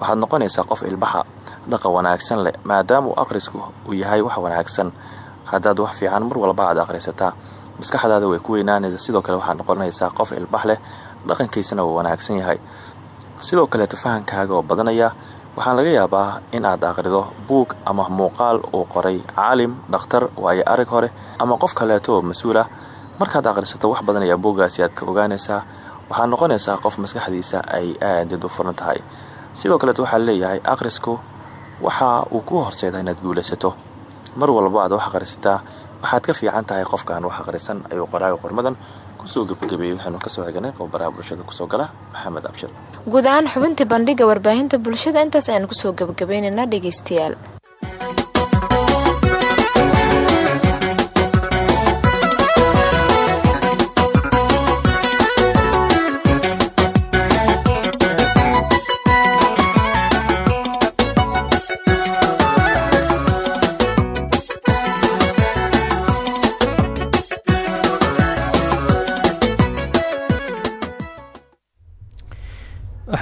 waxaad noqonaysaa qof ilbaxa dhaqan wanaagsan leh maadaama uu aqrisku uu yahay wax wanaagsan. Haddaad wax fiican mar walba aad aqrisataa maskaxdaada way ku weynaanaysa. Sidoo kale waxaad noqonaysaa qof ilbax leh dhaqankiisana uu wanaagsan yahay. Sidoo kaleeto fahankaaga oo badanaya waxaan laga yaabaa in aad aqrido buug ama muuqaal uu qoray. Caalim dhakhtar waayo arag hore ama qof kaleeto oo mas'uul ah. Markaad aqrisato wax badan ayaa buuggaasi aad ka ogaanaysaa. Waxaad noqonaysaa qof maskaxdiisa ay aadad u furan tahay. Sidoo kaleet waxaa leeyahay aqrisku waxa uu ku horseedaa inaad guulaysato. Mar walba aad wax aqrisataa waxaad ka fiican tahay qofkaan wax aqrisan ayuu qoraaga qormadan. Kusoo gebagabeeyey waxaanu ka soo xiganay qobaraha bulshada ku soo gala maxamed abshir. Guud ahaan xubintii bandhiga warbaahinta bulshada intaas ayaan ku soo gebagabaynaynaa dhegeystayaal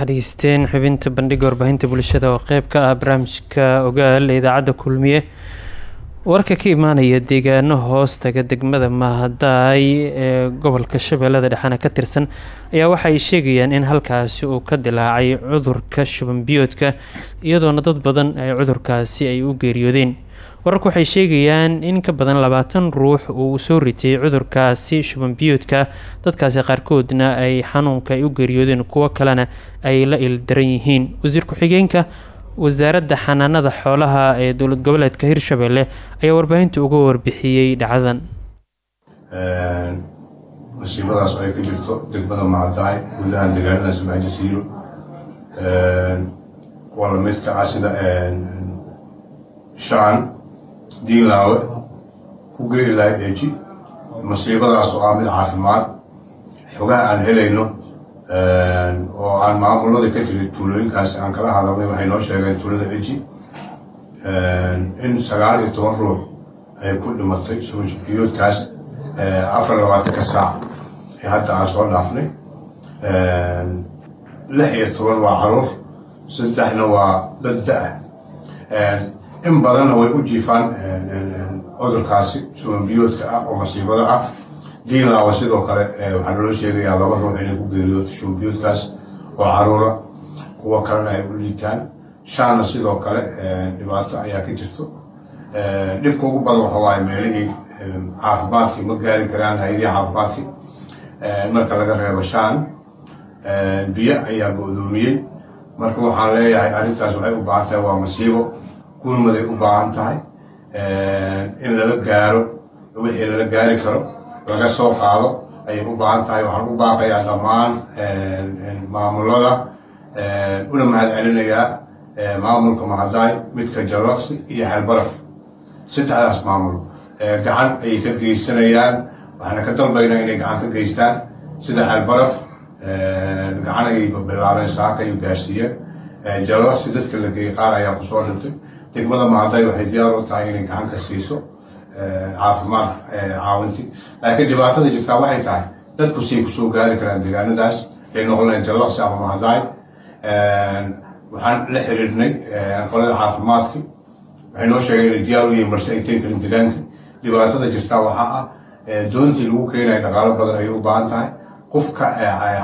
waxaad dhegeysteen xubinta bandhiga warbaahinta bulshada oo qeyb ka ah barnaamijka ogaal ee idaacadda kulmiye warka ka imaanaya deegaano hoostaga degmada mahadaay ee gobolka shabeellada dhexena ka tirsan ayaa waxa ay sheegayaan in halkaasi uu ka dilaacay cudurka shubanbiyoodka iyadoona dad badan ay cudurkaasi ay u geeriyoodeen. Wararku waxay sheegayaan in ka badan labaatan ruux uu soo ritay cudurkaasi shubanbiyoodka dadkaasi qaarkoodna ay xanuunka ay u geeriyoodeen kuwo kalena ay la ildaran yihiin. Wasiir ku-xigeenka wasaaradda xanaanada xoolaha ee dowlad goboleedka hirshabelle ayaa warbaahinta uga warbixiyey dhacdadan. Masiibadaas ay ka jirto degmada mahadaay guudahan deegaanadaas maajasiiro kuwa lamidka ah sida shaan diinlaawe ku geeri lahay eji masiibadaas oo ah mid caafimaad xogaha aan helayno oo aan maamulada ka jiray tuulooyinkaasi aan kala hadalnay waxay noo sheegeen tuulada eji in sagaal iyo toban ruux ay ku dhimatay subanshbiyoodkaas afar labaatanka saac ee hadda aan soo dhaafnay. Lix iyo toban waa carruur saddexna waa dad da'ah in badanna way u jiifaan cudurkaasi subanbiyoodka ah oo masiibada ah diinlaawa sidoo kale waxaa naloo sheegayaa laba ruux inay ku geeriyooto subanbiyoodkaas oo caruura kuwa kalena ay u liitaan. Shaana sidoo kale dhibaato ayaa ka jirto. Dhibka ugu badan waxa waaye meelihii caafimaadkii ma gaari karaan hay'adihii caafimaadkii. Marka laga reebo shaan biyo ayaa go-doomiyey. Marka waxaan leeyahay arrintaas waxay u baahan tahay waa masiibo. Gurmaday u baahan tahay. In lala gaaro wixii lala gaari karo laga soo qaado ayay u baahan tahay waxaan u baaqayaa dhammaan maamulada una mahad celinayaa maamulka mahadaay midka jalaqsi iyo xelbaraf saddexdaas maamul gacan ayay ka geysanayaan waxaana ka dalbaynaa inay gacan ka geystaan sida xelbaraf gacan ayay bilaabeen saaka ay gaarsiiyeen jalaqsi dadka la geeyey qaar ayaa ku soo dhintay degmada mahaday waxay diyaar u tahay inay gacan ka siiso caafimaad caawintii laakiin dhibaatada jirtaa waxay tahay dadku say ku soo gaari karaan deegaanadaas ay noqon lahayn jalaqsi ama mahaday waxaan la xiriirnay qolada caafimaadkii waxay noo sheegeen inay diyaar u yihiin marse ay tegi karin deegaanka. Dhibaatada jirtaa waxaa ah doontii lagu keenaya dhaqaalo badan ayay u baahan tahay. Qofka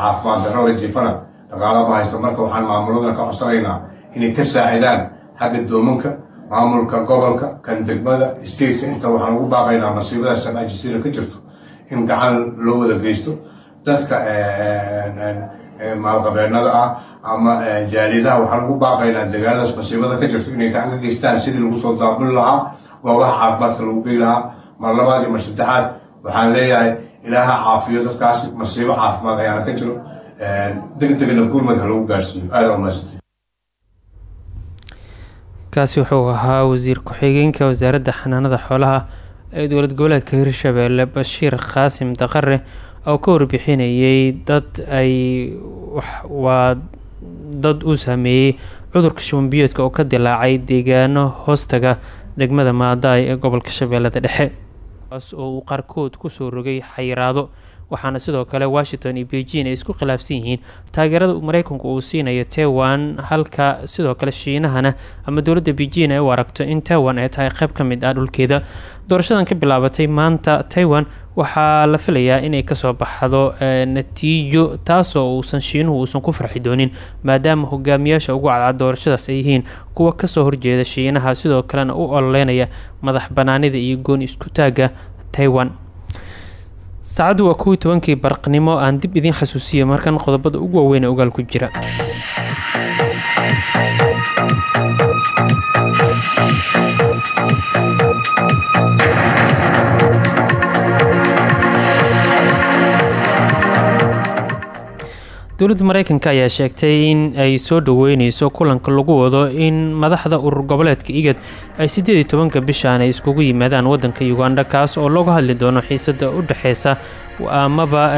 caafimaad darro la jiifana dhaqaalo ma haysta marka waxaan maamuladana ka codsanaynaa inay ka saacidaan xagga doomanka maamulka gobolka kan degmada stateka inta waxaan ugu baaqaynaa masiibada sabcajisiira ka jirto in gacan loo wada geysto. Dadka maalqabeennada ah ama jaalidaha waxaan ugu baaqaynaa deegaanadaas masiibada ka jirto inay gacan ka geystaan sidii lagu soo daabuli lahaa goobaha caafimaadka lagu gey lahaa. Mar labaad iyo mar saddexaad waxaan leeyahay ilaaha caafiyo dadkaasi masiibo caafimaad ayaana ka jiro. Deg degna gurmad ha lagu gaarsiiyo. Aada umaasantay kaasi wuxuu ahaa wasiir ku-xigeenka wasaaradda xanaanada xoolaha ee dowlad goboleedka hirshabelle bashiir qaasim daqare oo ka warbixinayay dad ay waa dad uu saameeyey cudurka shubanbiyoodka oo ka dilaacay deegaano hoostaga degmada maadaay ee gobolka shabeellada dhexe kaas oo uu qaarkood ku soo rogay xayiraado waxaana sidoo kale washington iyo beijing ay isku khilaafsan yihiin. Taageerada mareykanku uu siinayo taiwan halka sidoo kale shiinahana ama dowladda beijing ay u aragto in taiwan ay tahay qayb ka mid ah dhulkeeda. Doorashadan ka bilaabatay maanta taiwan waxaa la filayaa inay ka soo baxdo natiijo taasoo uusan shiinuhu uusan ku farxi doonin maadaama hogaamiyaasha ugu cadcad doorashadaas ay yihiin. Kuwa ka soo horjeeda shiinaha sidoo kalena u ololeynaya madax banaanida iyo goon isku taagga taiwan saacaddu waa kuwii tobankii baraqnimo aan dib idiin xasuusiya markan qodobada ugu waaweyn ee ogaal ku jira dowladda mareykanka ayaa sheegtay in ay soo dhaweyneyso kulanka lagu wado in madaxda urur goboleedka igad ay siddeed iyo tobanka bishaan ay iskugu yimaadaan waddanka uganda kaas oo looga hadli doono xiisada u dhexeysa amaba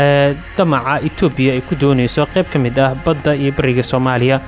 damaca etoobiya ay ku dooneyso qayb ka mid ah badda iyo bariga soomaaliya.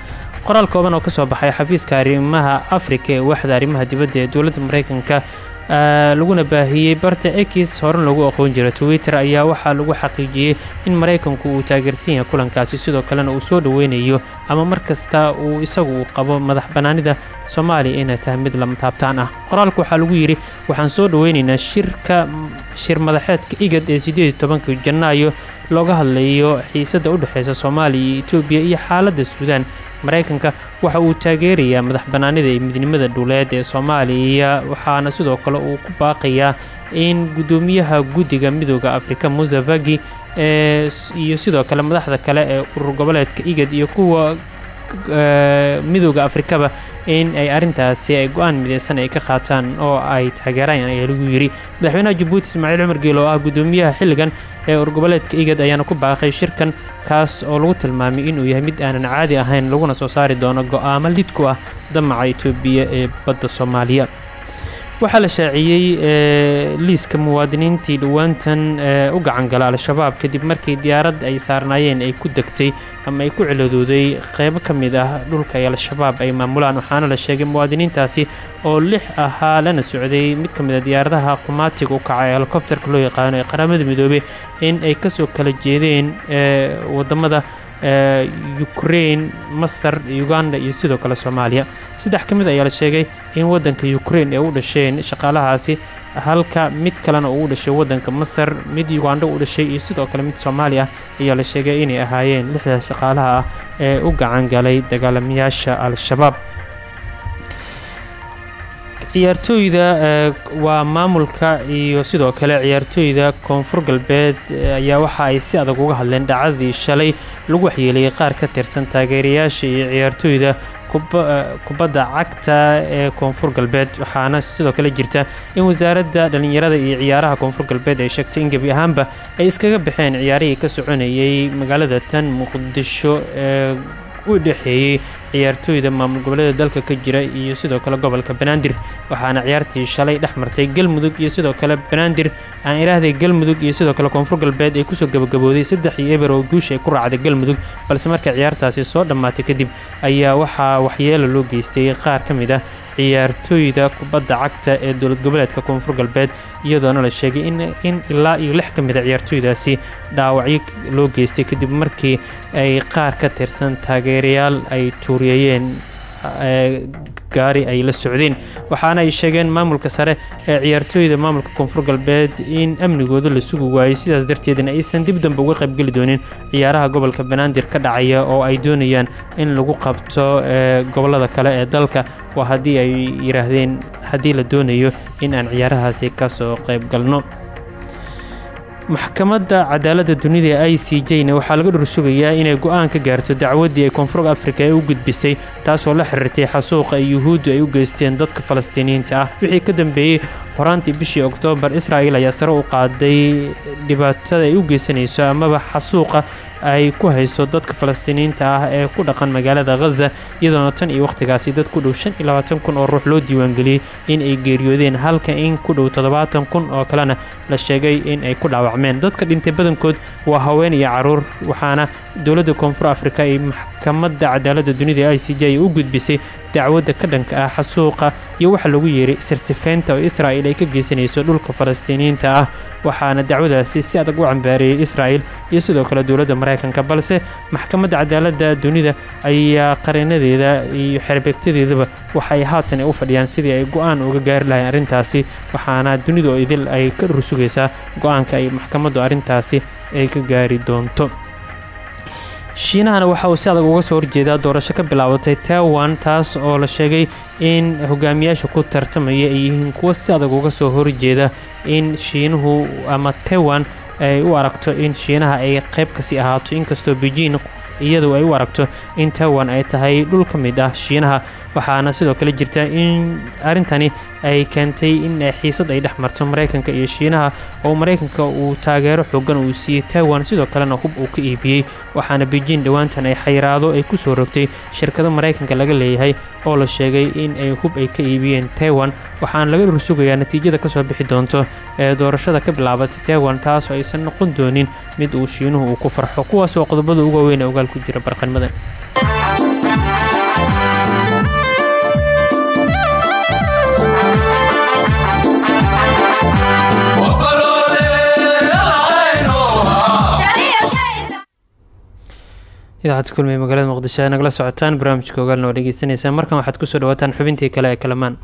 Qoraal kooban oo ka soo baxay xafiiska arrimaha afrika ee waaxda arrimaha dibadda ee dowladda mareykanka laguna baahiyey barta ekis horan lagu aqoon jira twitter ayaa waxaa lagu xaqiijiyey in maraykanku uu taageersan yahay kulankaasi sidoo kalena uu soo dhoweynayo ama mar kasta uu isagu uu qabo madax bannaanida soomaaliya inay tahay mid lama taabtaan ah. Qoraalka waxaa lagu yidhi waxaan soo dhoweynaynaa shirka shir madaxeedka igad ee siddeed iyo tobanka janaayo looga hadlayo xiisadda u dhexeysa soomaaliya iyo etoobiya iyo xaaladda suudaan maraykanka waxa uu taageerayaa madax bannaanida iyo midnimada dhuleed ee soomaaliya waxaana sidoo kale uu ku baaqayaa in guddoomiyaha guddiga midooda afrika musavagi iyo sidoo kale madaxda kale ee urur goboleedka igad iyo kuwa midooda afrikaba in ay arrintaasi ay go'aan mideysan ay ka qaataan oo ay taageeraan ayaa lagu yidhi madaxweynaha jabuuti ismaaciil cumar geelo oo ah guddoomiyaha xilligan ee urgoboleedka igad ayaana ku baaqay shirkan kaas oo lagu tilmaamay inuu yahay mid aanan caadi ahayn laguna soo saari doono go'aamo lid ku ah damaca itoobiya ee badda soomaaliya waxaa la shaaciyey liiska muwaadiniintii dhowaantan u gacangala al-shabaab kadib markii diyaarad ay saarnaayeen ay ku degtay ama ay ku ciladooday qeybo ka mid ah dhulka ay al-shabaab ay maamulaan. Waxaana la sheegay muwaadiniintaasi oo lix ahaa lana socday. Mid ka mid a diyaaradaha qumaatiga u kaca ee helikobterka loo yaqaano ee qaramada midoobey in ay ka soo kala jeedeen waddamada ukrein masar uganda iyo sidoo kale soomaaliya. Saddex ka mid ayaa la sheegay in waddanka ukrein ay u dhasheen shaqaalahaasi halka mid kalena uu u dhashay waddanka masar mid uganda u dhashay iyo sidoo kale mid soomaali ah ayaa la sheegay inay ahaayeen lixda shaqaalaha ah ee u gacan galay dagaalamayaasha al-shabaab ciyaartooyda waa maamulka iyo sidoo kale ciyaartooyda koonfur galbeed ayaa waxa ay si adag uga hadleen dhacdadii shalay lagu waxyeelayay qaar ka tirsan taageerayaasha iyo ciyaartooyda kubadda cagta ee koonfur galbeed. Waxaana sidoo kale jirta in wasaaradda dhallinyarada iyo ciyaaraha koonfur galbeed ay sheegtay in gebi ahaanba ay iskaga baxeen ciyaarihii ka soconayay magaalada tan muqdisho ee u dhexeeyey ciyaartooyda maamul goboleeda dalka ka jira iyo sidoo kale gobolka banaadir. Waxaana ciyaartii shalay dhex martay galmudug iyo sidoo kale banaadir. Aan idhaahday galmudug iyo sidoo kale koonfur galbeed ay ku soo gabagabooday saddex iyo eber oo guusha ay ku raacday galmudug balse markay ciyaartaasi soo dhammaatay kadib ayaa waxaa waxyeelo loo geystay. Qaar ka mid ah ciyaartooyda kubadda cagta ee dowlad goboleedka koonfur galbeed iyadoona la sheegay in ilaa iyo lix ka mid a ciyaartooydaasi dhaawacyo loo geystay kadib markii ay qaar ka tirsan taageerayaal ay tuuriyeeyeen gaari ay la socdeen. Waxaana ay sheegeen maamulka sare ee ciyaartooyda maamulka koonfur galbeed in amnigooda la sugi waayey. Sidaas darteedna aysan dib dambe uga qaybgeli doonin ciyaaraha gobolka banaadir ka dhacaya oo ay doonayaan in lagu qabto gobollada kale ee dalka. Waa haddii ay yidhaahdeen haddii la doonayo in aan ciyaarahaasi ka soo qayb galno maxkamadda cadaaladda dunida ee i c j na waxaa laga dhursugayaa inay go'aan ka gaarto dacwaddii ay koonfur afrika ee u gudbisay taasoo la xiriirtay xasuuqa ay yuhuuddu ay u geysteen dadka falastiiniyiinta ah. Wixii ka dambeeyey horaantii bishii oktoobar israa'il ayaa sare u qaaday dhibaatada ay u geysanayso amaba xasuuqa ay ku hayso dadka falastiiniyiinta ah ee ku dhaqan magaalada khaza iyadoona tan iyo wakhtigaasi dad ku dhow shan oo ruux loo diiwaangeliyey in ay geeriyoodeen halka in ku dhow toddobaatan kun oo kalena la sheegay in ay ku dhaawacmeen. Dadka dhintay badankood waa haween iyo carruur waxaana dowladda koonfur afrika ay maxkamadda cadaaladda dunida i c j ay u gudbisay dacwadda ka dhanka ah xasuuqa iyo waxa lagu yeeray sirsifaynta oo israa'il ay ka geysanayso dhulka falastiiniyiinta ah. Waxaana dacwadaasi si adag u cambaareeyey israa'il iyo sidoo kale dowladda maraykanka balse maxkamadda cadaaladda dunida ayaa qareenadeeda iyo xerbeegtadeedaba waxay haatan u fadhiyaan sidii ay go'aan uga gaari lahayn arrintaasi. Waxaana dunidu oo idil ay ka dhursugaysaa go'aanka ay maxkamaddu arrintaasi ay ka gaari doonto shiinahana waxa uu si adag uga soo horjeedaa doorasho ka bilaabatay taiwan taas oo la sheegay in hogaamiyaasha ku tartamaya ay yihiin kuwo si adag uga soo horjeeda in shiinuhu ama taiwan ay u aragto in shiinaha ay qayb ka sii ahaato. Inkastoo beijing iyadu ay u aragto in taiwan ay tahay dhul ka mid ah shiinaha waxaana sidoo kale jirta in arrintani ay keentay in xiisad ay dhex marto maraykanka iyo shiinaha oo maraykanka uu taageero xoogan uu siiyey taiwan. Sidoo kalena hub uu ka iibiyey waxaana beijing dhowaantan ay xayiraado ay ku soo rogtay shirkado maraykanka laga leeyahay oo la sheegay in ay hub ay ka iibiyeen taiwan. Waxaana laga dhursugayaa natiijada ka soo bixi doonto ee doorashada ka bilaabatay taiwan taas oo aysan noqon doonin mid uu shiinuhu uu ku farxo kuwaas oo qodobada uga weyn ee ogaal ku jira barqanimadan idaacadda kulmiye magaalada muqdisho ee nagala socotaan barnaamijka ogaalna oo dhegeysaneysaan markan waxaad ku soo dhawaataan xubintii kale ee kalamaan.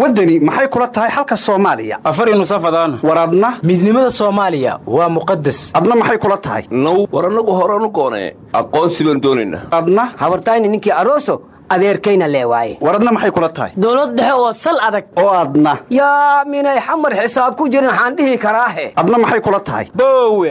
Waddani maxay kula tahay xalka soomaaliya? Afar nusafadaan war adna? Midnimada soomaaliya waa muqadas adna maxay kula tahay? Now war annagu horanu goonee aqoonsi baan doonaynaa adna? Habartayni ninkii aroso adeerkayna lee waaye. War adna maxay kula tahay? Dowlad dhexe oo sal adag. Oo adna. Yaa minay xamar xisaab ku jirin waxaan dhihi karaahe adna maxay kula tahay? Boowe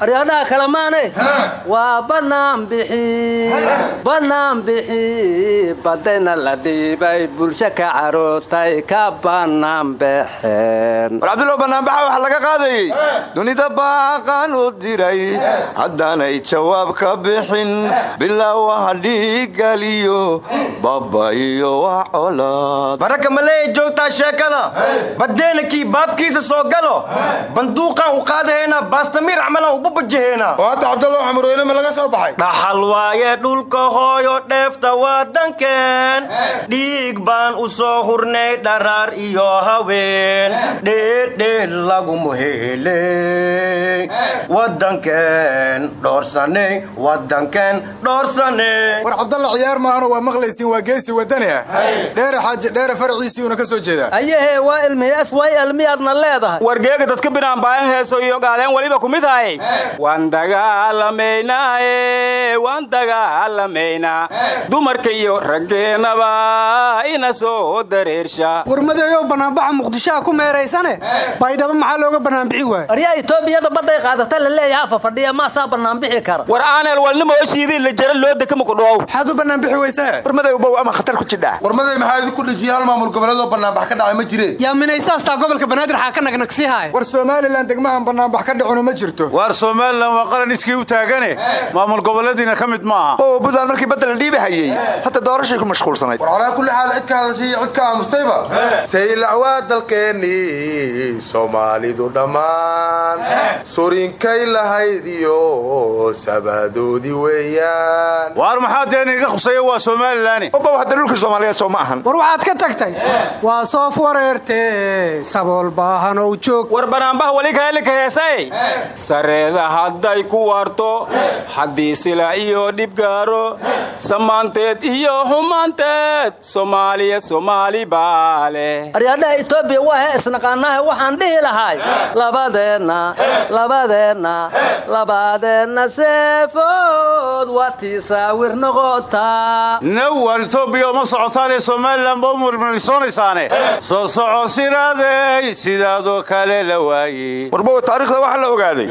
aryadhaha kalamaane waa bannaan bixi bannaan bixi. Badayna la dhiibay bulsho ka carootay ka bannaan baxeen war cabdullow bannaanbaxa waxaa laga qaadayey. Dunida baaqaan u diray haddaanay jawaab ka bixin bilaawaha dhiigaliyo baba iyo wax colaad. Baraka maleeya joogtaa sheekada? Badeenakii baabkiisa soo galo? Banduuqaan u qaadahaynaa baastamiir camalaan ubu bajahaynaa oo hadda xamurweyne ma laga soo baxay? Dhaxal waaye dhulka hooyo dheefta wadanken dhiig baan u soo hurnay dharaar iyo haween. Dheedheel laguma hele wadanken dhoorsanay wadanken dhoorsanay war cabdalla ciyaar maahano waa maqlaysiin waa geesi wadani ah dheere xaaji dheere farciisiiuna ka soo jeedaa ayahe waa ilmiyaas way ilmiyaadna leedahay. Wargeega dadka binaanbaayan heeso iyo gaadeen weliba ku mid waan dagaalamaynaaye waan dagaalamaynaa dumarka iyo raggeennaba ina soo dareersha. Warmadeeyow bannaanbaxa muqdishoha ku meeraysane baydhabo maxaa looga bannaanbixi waaya aryaa itoobiyada badday qaadata la leeyaha fafadhiya maasaa bannaanbixi kara. War aaneel walnimo oshiidii la jara loo dekama ku dhowow maxaad u bannaanbixi weysaa warmaday bow ama khatar ku jidhaa warmaday maxaa idinku dhejiyay hal maamul goboleedoo bannaanbax ka dhacay ma jireen yaa minaysaastaa gobolka banaadir xaa ka nagnagsi haaya war somalilan degmahan bannaanbax ka dhacuna ma jirto somalilan waa qaran iskii u taagane maamul goboleediina ka mid maaha. Oo buntland markii badda la dhiibi hayey hata doorashay ku mashquulsanayd war calaa kulli xaal cid ka hadashay iyo cid ka aamustayba saylac waa dalkeennii soomaalidu dhammaan. Surinkay lahayd iyo sabaadoodii weeyaan. Waar maxaa deen iga khusaya waa somalilan obow hadda dhulkii soomaaliyeed soo ma ahan. War waxaad ka tagtay? Waa soof wareerte sabool baahanow joog. War banaanbaha weli kaleelika heesay? Sareeda hadday ku waarto haddii sila iyo dhib gaaro samaanteed iyo xumaanteed soomaaliya soomaali baale. Aryadhaha itoobiya waa he isnaqaanaha waxaan dhihi lahay. Labadeenna labadeenna labadeenna seefood waa tii saawir noqotaa nawal etoobiya uma socotaanee somalilan ba u murmalisoonaysaane soo soco siraadey sidaadoo kale la waayey warbow taariikhda waxaa la ogaaday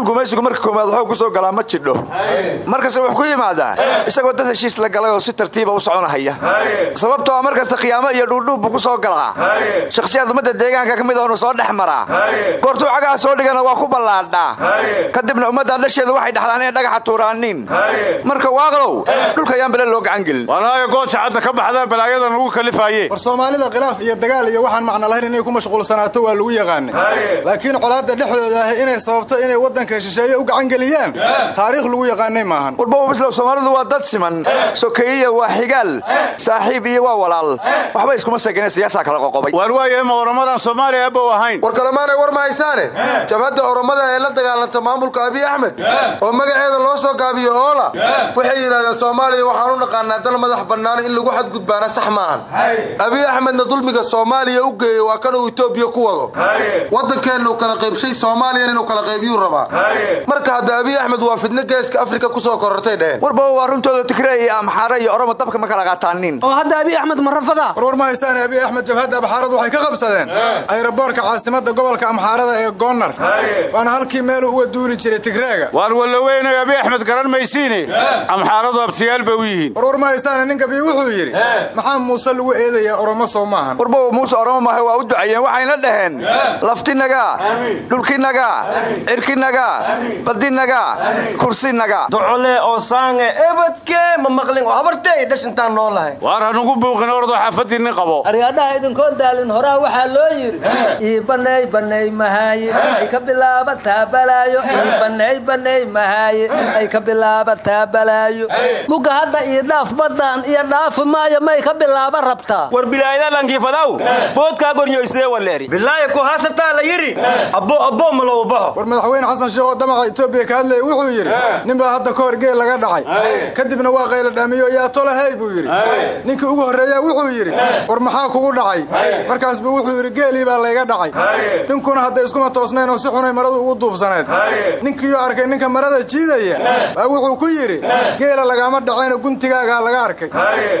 dhul gumaysigu marka koowaad waxuu ku soo galaa ma jidho. Markasta wuxuu ku yimaadaa isagoo dad heshiis la galay oo si tartiiba u soconahaya. Sababtoo a markasta khiyaamo iyo dhuudhuub buu ku soo galaa. Shakhsiyaad ummadda deegaanka ka mid ahnu soo dhex maraa. Goortuu cagaha soo dhigana waa ku ballaadhaa. Kadibna ummadda dhasheedu waxay dhaxlaan inay dhagaxa tuuraaniin marka waaqlow dhulka ayaan bele loo gacan gelin wanaaga gooja cadda ka baxdaa balaayadan ugu kalifaaye. War soomaalida khilaaf iyo dagaal iyo waxaan macno lahayn inay ku mashquulsanaato waa lagu yaqaanay. Laakiin colaadda dhexdooda ah inay sababto inay waddanka shisheeye u gacan geliyaan taariikh lagu yaqaanay maahan. Warbow bislow soomaalidu waa dad siman. Sokeeyiya waa xigaal. Saaxiib iyo waa walaal. Waxba iskuma segene siyaasaa kala qoqobay. Waar waayahe ma soomaaliya abow ahayn. War kalemaanay war ma haysaane? Jabhadda oromada ee la dagaalanta maamulka abiy axmed oo magaceeda loo soo gaabiyo oola waxay yidhahdeen soomaaliya waxaan u naqaanaa dal madax bannaan in lagu xadgudbaana sax maahan abiy axmedna dulmiga soomaaliya u geeyey waa kan uu etoobiya ku wado. Waddankeennu kala qaybshay soomaaliyana inuu kala qaybiyuu rabaa marka hadda abiy axmed waa fidno geeska afrika ku soo korortay dheheen warba waa runtooda tigre iyo amxaare iyo oromo dabka ma kala qaataanin oo hadda abiy axmed ma rafadaa war war ma haysaane abiy axmed jabhadda abxaaradu waxay ka qabsadeen? Ayraboorka caasimadda gobolka amxaarada ee goonar waana halkii meeluu uga duuli jiray tigreega. Waar wallaweynay abiy axmed garan maysiine amxaaradu abtiyaal bay u yihiin. War war ma haysaane ninka bii wuxuu yidhi maxaa muuse lagu eedayaa oromo soo maahan warba muuse oromo maaha waa u ducayeen waxayna dhaheen. Laftinaga dhulkinaga cirkinaga badinaga kursinaga docole oo saange ebadkee ma maqlin oo habartee dhash intaan noo lahay. Waar hanugu buuqin ordoo xaafadii nin qabo. Aryadhaha idinkoon daalin horaa waxaa loo yidhi ii banay banay mahaaye ay ka bilaabataa balaayo. Ii banay banay mahaaye ay ka bilaabataa balaayo. Muga hadda ii dhaaf baddaan iyo dhaafi maayo may ka bilaaba rabtaa. War bilaayadalankiifadaw boodkaa gornyoysee waleeri. Bilaayo ku haasataa la yidhi. Abbo abbo ma loo baxo war madaxweyne xasan sheekoo damaqa etoobiya ka hadlaya wuxuu yidhi nin baa hadda ka hor geel laga dhacay. Kadibna waa qayla dhaamiyo yaa tole hey buu yidhi. Ninkii ugu horreeyaa wuxuu yidhi war maxaa kugu dhacay? Markaas buu wuxuu yidhi geelii baa layga dhacay. Ninkuna hadda iskuma toosnayn oo si xunay maradu ugu duubsaneed ninkiiyuu arkay ninka marada jiidaya baa wuxuu ku yidhi geela lagaama dhacayna guntigaagaa laga arkay.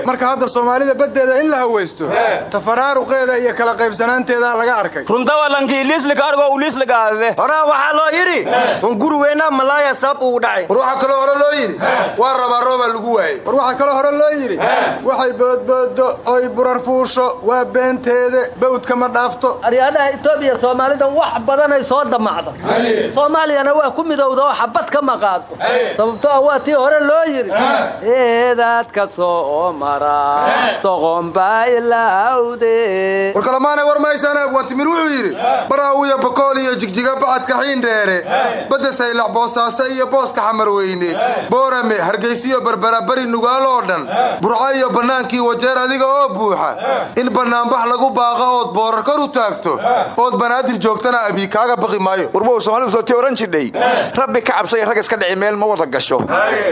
Marka hadda soomaalida baddeeda in la hawaysto tafaraaruqeeda iyo kala qaybsanaanteedaa laga arkay. Horaa waxaa loo yidhi hunguri weynaa malaaya sabab ugu dhacay war waxaa kaloo hore loo yidhi waa rabaa roobaa lagu waayey. War waxaa kaloo hore loo yidhi waxay boodboodo oy burar fuusho waa beenteede bawdka ma dhaafto. Aryaadaha etoobiya soomaalida wax badanay soo damacda soomaaliyana waa ku midowda oo xabad ka maqaado. Sababto ah waa tii hore loo yidhi eedaadka soo mara doqonbaa ilaawde war kalamaanay war maysaan abwaantimir wuxuu yidhi baraawiya bakool iyo jigjiga bacadka xiindheere badda saylac boosaaso iyo booska xamarweyne boorame hargaysiyo barbarabari nugaal oo dhan. Burco iyo bannaankii wajeer adiga oo buuxa. In bannaanbax lagu baaqa ood boorar kor u taagto. Ood banaadir joogtana abii kaaga baqi maayo. Warbow soomaalidu sootii oran jidhay. Rabbi ka cabsay rag iska dhici meel ma wada gasho.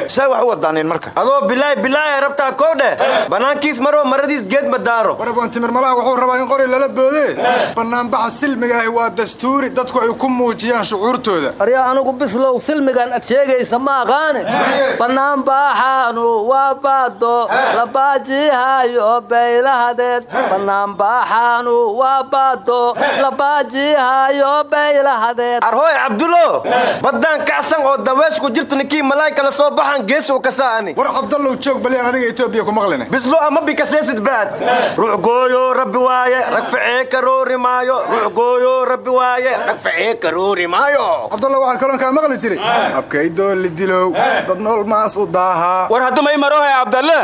Saa wax u wadaaneen marka. Adoo bilaay bilaay rabtaa koodhe bannaankiis maroo maradiis geed madaaro warabwantimir malaha wuxuu rabaa in qori lala boodee. Bannaanbaxa silmiga ahi waa dastuuri dadku ay ku muujiyaan shucuurtooda aryaa anugu bislow silmigan ad sheegaysa ma aqaane. Bannaanbaxaanu waa baado labaajihayo baylahadeed bannaanbaxaanu waa baado labaajihayo baylahadeed arhooy cabdulo. Baddaan kacsan oo daweesh ku jirta ninkii malaay kala soo baxan geesow kasaani war cabdallow joog balyaan adiga etoobiya ku maqline bislo ama bikaseesid baad. Ruux gooyo rabbi waaye rag ficee karoori maayo. Ruux gooyo rabbi waaye rag ficee karoori maayo cabdallow waxaan kaloon kaa maqli jiray. Abkaydoo lidilow dad nool maas u daahaa war haddumay marohe abdalle?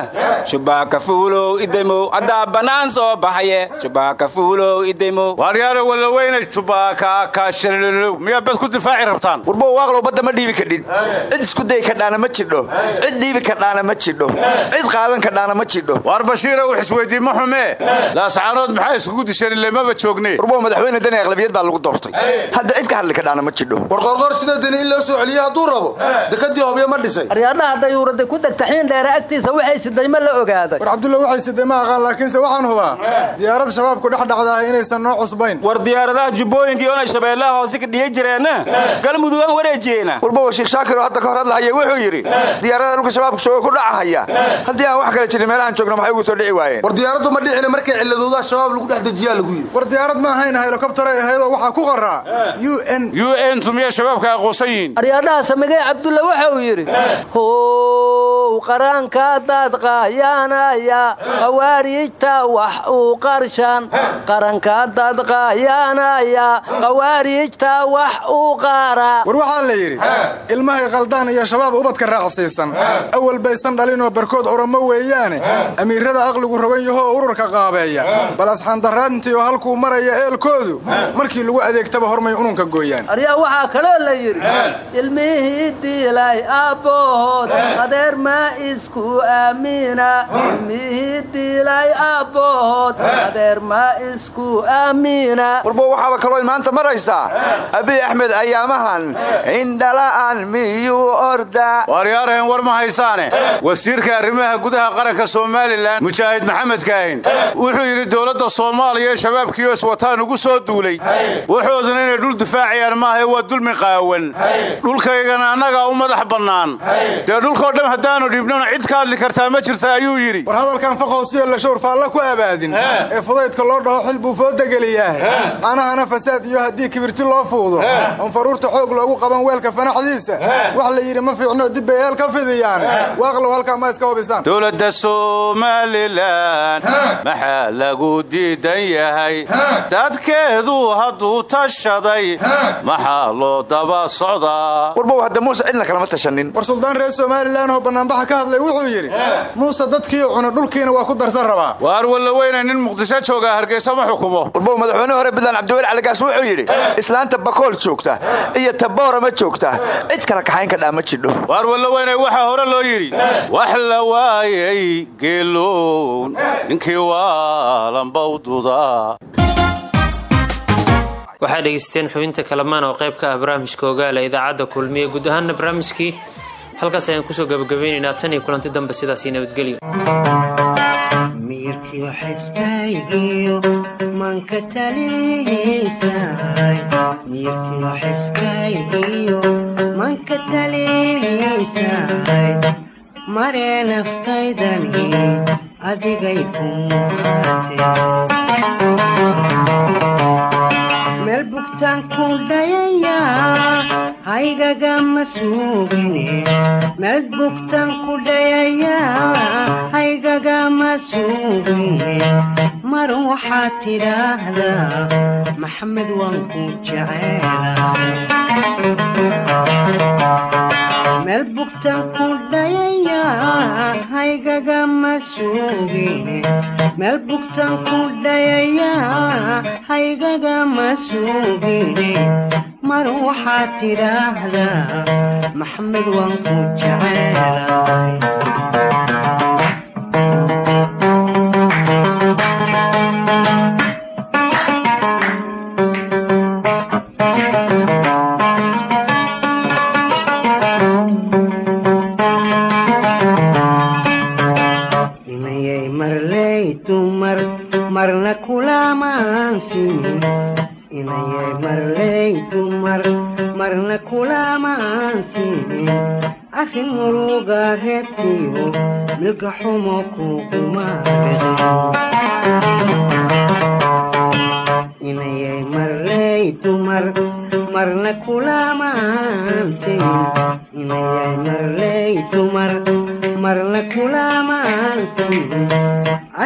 Shubaaka fuulow idaymow haddaa bannaan soo baxaye. Shubaaka fuulow idaymow waaryaana walaweyne jubaaka kaashalolow miyaa bad ku difaaci rabtaan? Warbow waaqlow badda ma dhiibi kadhin cid isku day kadhaana ma jidho. Cid dhiibi kadhaana ma jidho. Cid qaadan kadhaana ma jidho. Waar bashiira wix isweydii ma xumee laascaanood maxaa iskugu disheen ile maba joogne warbow madaxweyne dani aqlabiyad baa lagu doortay. Hadda cid ka hadli kadhaana ma jidho war qorqor sida deni in loo soo celiye hadduu rabo dekadii hobyo ma dhisay. Aryaadhaha dayuurada ku degta xiin dheere agtiisa waxay siday ma la ogaaday. War cabdulla waxay siday ma aqaan laakiinse waxaan hubaa diyaarad shabaabku dhex dhacdaah inaysan noo cusbayn. War diyaaradaha jubbooyinkii oonay shabeellaha hoose ka dhiga jireenna galmudug aan wareejiyeena warbow sheekh shaakir oo hadda ka hor hadlahaya wuxuu yidhi diyaaradaha dhulka shabaabka jooga ku dhacahaya. Haddii aan wax kale jirin meelahaan joogno maxay ugu soo dhici waayeen? War diyaaraddu ma dhicina markay cilladoodaa shabaab lagu dhex dejiyaa lagu yidhi. War diyaarad ma ahayn helikobtaray ahaydoo waxaa ku qoraa u n u n tumiya shabaabka aqoonsan yihiin aryaadhaha samigay cabdulla waxa uu yidhi how qaranka dadqaayaanaya qawaariijta wax uu qarshan. Qaranka dadqaayaanaya qawaariijta wax uu qaara. War waxaa la yidhi ilmahay qaldaan iyo shabaab ubadka raacsiisan. Awal baysan dhalinoo barkood oromo weeyaane. Amiirada aqligu rogan yahoo ururka qaabeeya. Bal asxaandaraadintii oo halkuu maraya eelkoodu. Markii lagu adeegtaba hormay ununka gooyaan la yidhi ilmihii diilay aabbahood adeer maa isku aamina ilmihii diilay aabbahood adeer maa isku aamina warbo waxaaba kaloo maanta maraysaa abiy axmed ayaamahan indhala'an miyuu orda. Waaryaarahen war ma haysaane. Wasiirka arrimaha gudaha qaranka somalilan mujaahid maxamed kaahin wuxuu yidhi dowladda soomaaliya ee shabaabkiioo iswataan ugu soo duulay. Waxooduna inay dhul difaacayaan maahae waa dulmi qaawan dhulkaygana annagaa u madax bannaan. Dee dhulkoo dham haddaannu dhibnona cid ka hadli kartaa ma jirta ayuu yidhi. War hadalkan faqoosiyo la shawr faalla ku abaadin ee fudaydka loo dhaho xil buu foodageliyaah anahana fasaad iyo haddii kibirti loo fuudo. Oon faruurta xoog loogu qaban weelka fanaxdiisa. Wax la yidhi ma fiicno dib bay eel ka fidiyaane waaqlow halkaa ma iska hubisaan. Dowladda somalilan maxaa lagu diidan yahay? Dadkeedu hadduu tashaday maxaa loo daba socdaa warbow hadda muuse cidna kalama tashanin. War suldaan reer somalilan oo bannaanbaxa ka hadlay wuxuu yidhi muuse dadkii cuna dhulkiina waa ku darsan rabaa. Waar wallaweyna nin muqdisho joogaa hargeysa ma xukumo. Warbow madaxweyne hore buntland cabdiweli caligaas wuxuu yidhi islaanta bakool joogta iyo taboora ma joogta. Cid kala kaxayn kadhaa ma jidho. Waar wallaweyne waxaa hore loo yidhi wax la waayay geelown ninkii waa lambawduda waxaa dhegeysteen xubinta kalamaan oo qayb ka ah barnaamijka ogaala idaacadda kulmiye guud ahaana barnaamijkii. Halkaas ayaan ku soo gabagabeynaynaa tan iyo kulanti dambe sidaasi nabadgelyo adigay ku meel bugtaan ku dhayaya haygagama suugine meel bugtaan ku dhayaya haygagama suugine mar waxaad tidhaahdaa maxamed waan ku jeceela meel bugtaan ku dhayaya haygagama suugine meel bugtaan ku dhayaya haygagama suugine mar waxaad tidhaahdaa maxamed waan ku jeceelay inayay dumar marna kulamaansin arrin muruga reebtiyo milka xumo kugumainayay marley dumar marna kulamaansin inayay marley dumar marna kulamaansin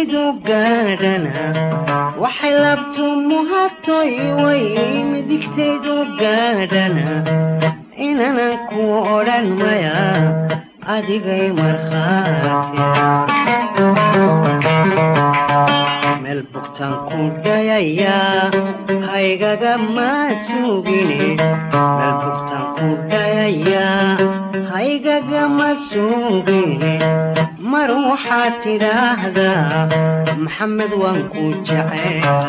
midigtaydu gaadhana waxay labtu muhatoy way midigtaydu gaadhana inanan ku odhan maya adigay markhaati bugtaan ku dhayaya haygagama sugine meel bugtaan ku dhayaya haygagama sugine mar waxaad tidhaahdaa maxamed waan ku midkanka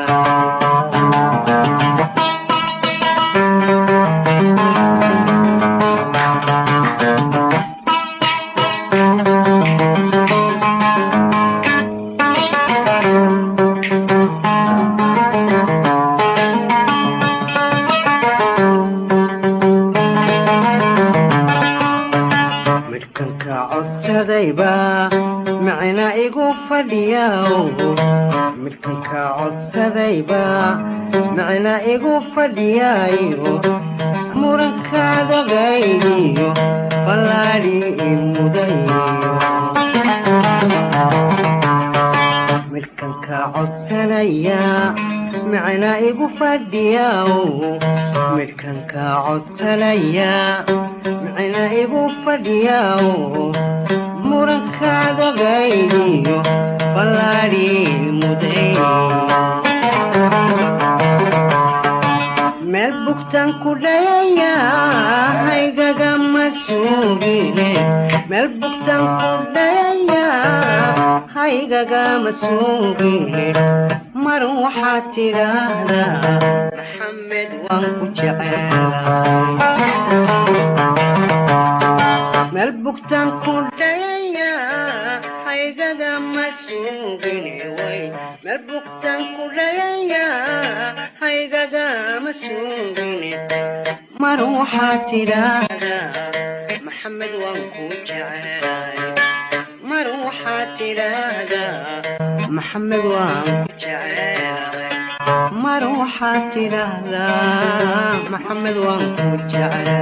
fadhiyaw midkanka codsadayba micna igu fadhiyaayo. Murankaadagaydiyo ballaadhi imudayo midkanka codsanaya micna igu fadhiyaw midkanka codsanaya micna igu fadhiyaw murankaadagaydiyo ballaadhi muday meel bugtaan ku dhayaya haygagama sugine meel bugtaan ku dhayaya haygagama sugine mar waxaad tidhaahdaa maxamed waan ku jeceelay haygagama sugine way meel bugtaan ku dhayaya haygagama sugine mar waxaad tidhaahdaa maxamed waan ku jecelay mar waxaad tidhaahdaa maxamed waan ku jecelay mar waxaad tidhaahdaa maxamed waan ku jecelay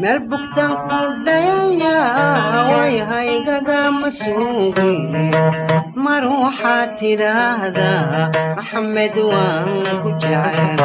meel bugtaan ku dhayaya way haygagama suugine mar waxaad tidhaahdaa maxamed waan ku jecel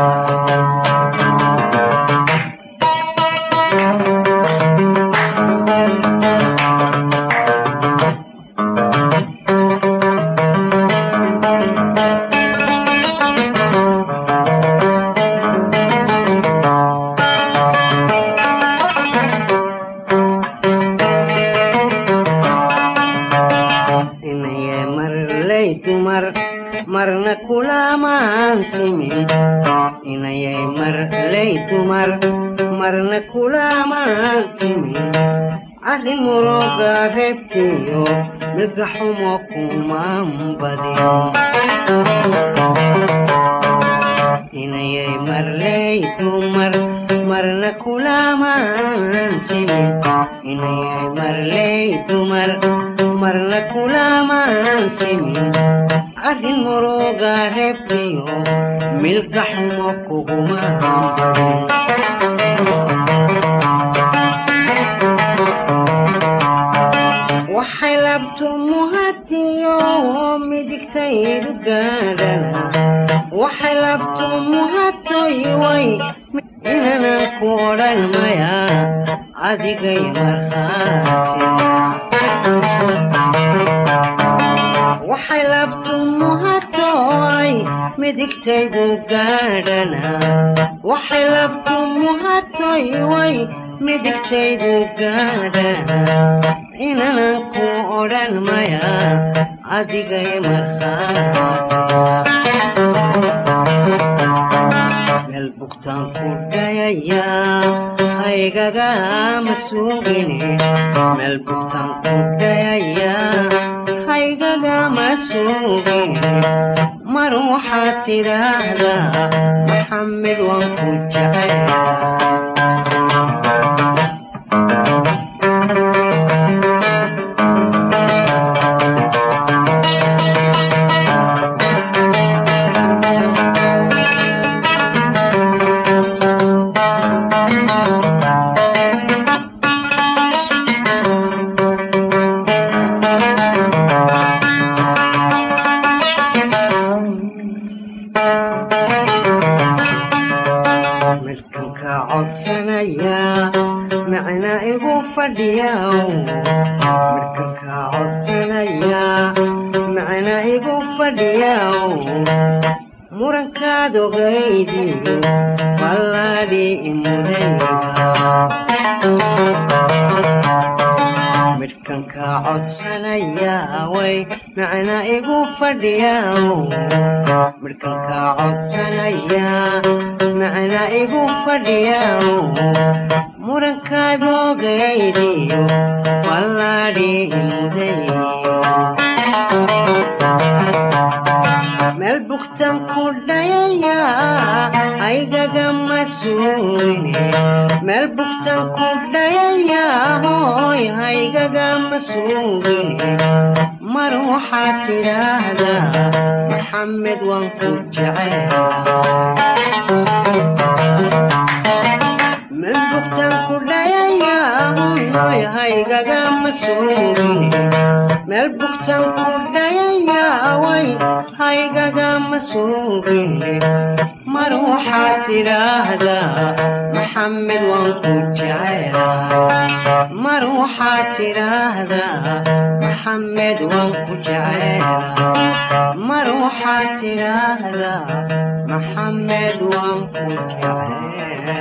arrin muruga reebtiyo milga xumo kumaan badin inayay marley dumar marna kulamaan simin inayay marley dumar marna kulamaan simin arrin muruga reebtiyo milga xumo kugumaan badin inanan ku odhan maya adigay markhaati waxay labtu muhatoy midigtaydu gaadhana waxay labtu muhatoy way midigtaydu gaadhana inanan ku odhan maya adigay markhaati meel bugtaan ku dhayaya haygagama suugine mar waxaad tidhaahdaa maxamed waan ku jecel ogaydiyo ballaadhi imudayga midkan ka codsanaya way macna igu fadhiyaw midkan ka codsanaya macna igu fadhiyaw murankaad ogaydiyo ballaadhi imudayga bugtan ku dhayaya haygagama suugine meel ku dhayaya hooy haygagama suugine mar waxaad tidhaahdaa maxamed waan ku jecel meel bugtan ku dhayaya hooy haygagama suugine meel bugtan ku dhayayaaway haygagama suugin mar waxaad tidhaahdaa maxamed waan ku jecela mar waxaad tidhaahdaa maxamed waan ku jecela mar waxaad tidhaahdaa maxamed waan ku jecela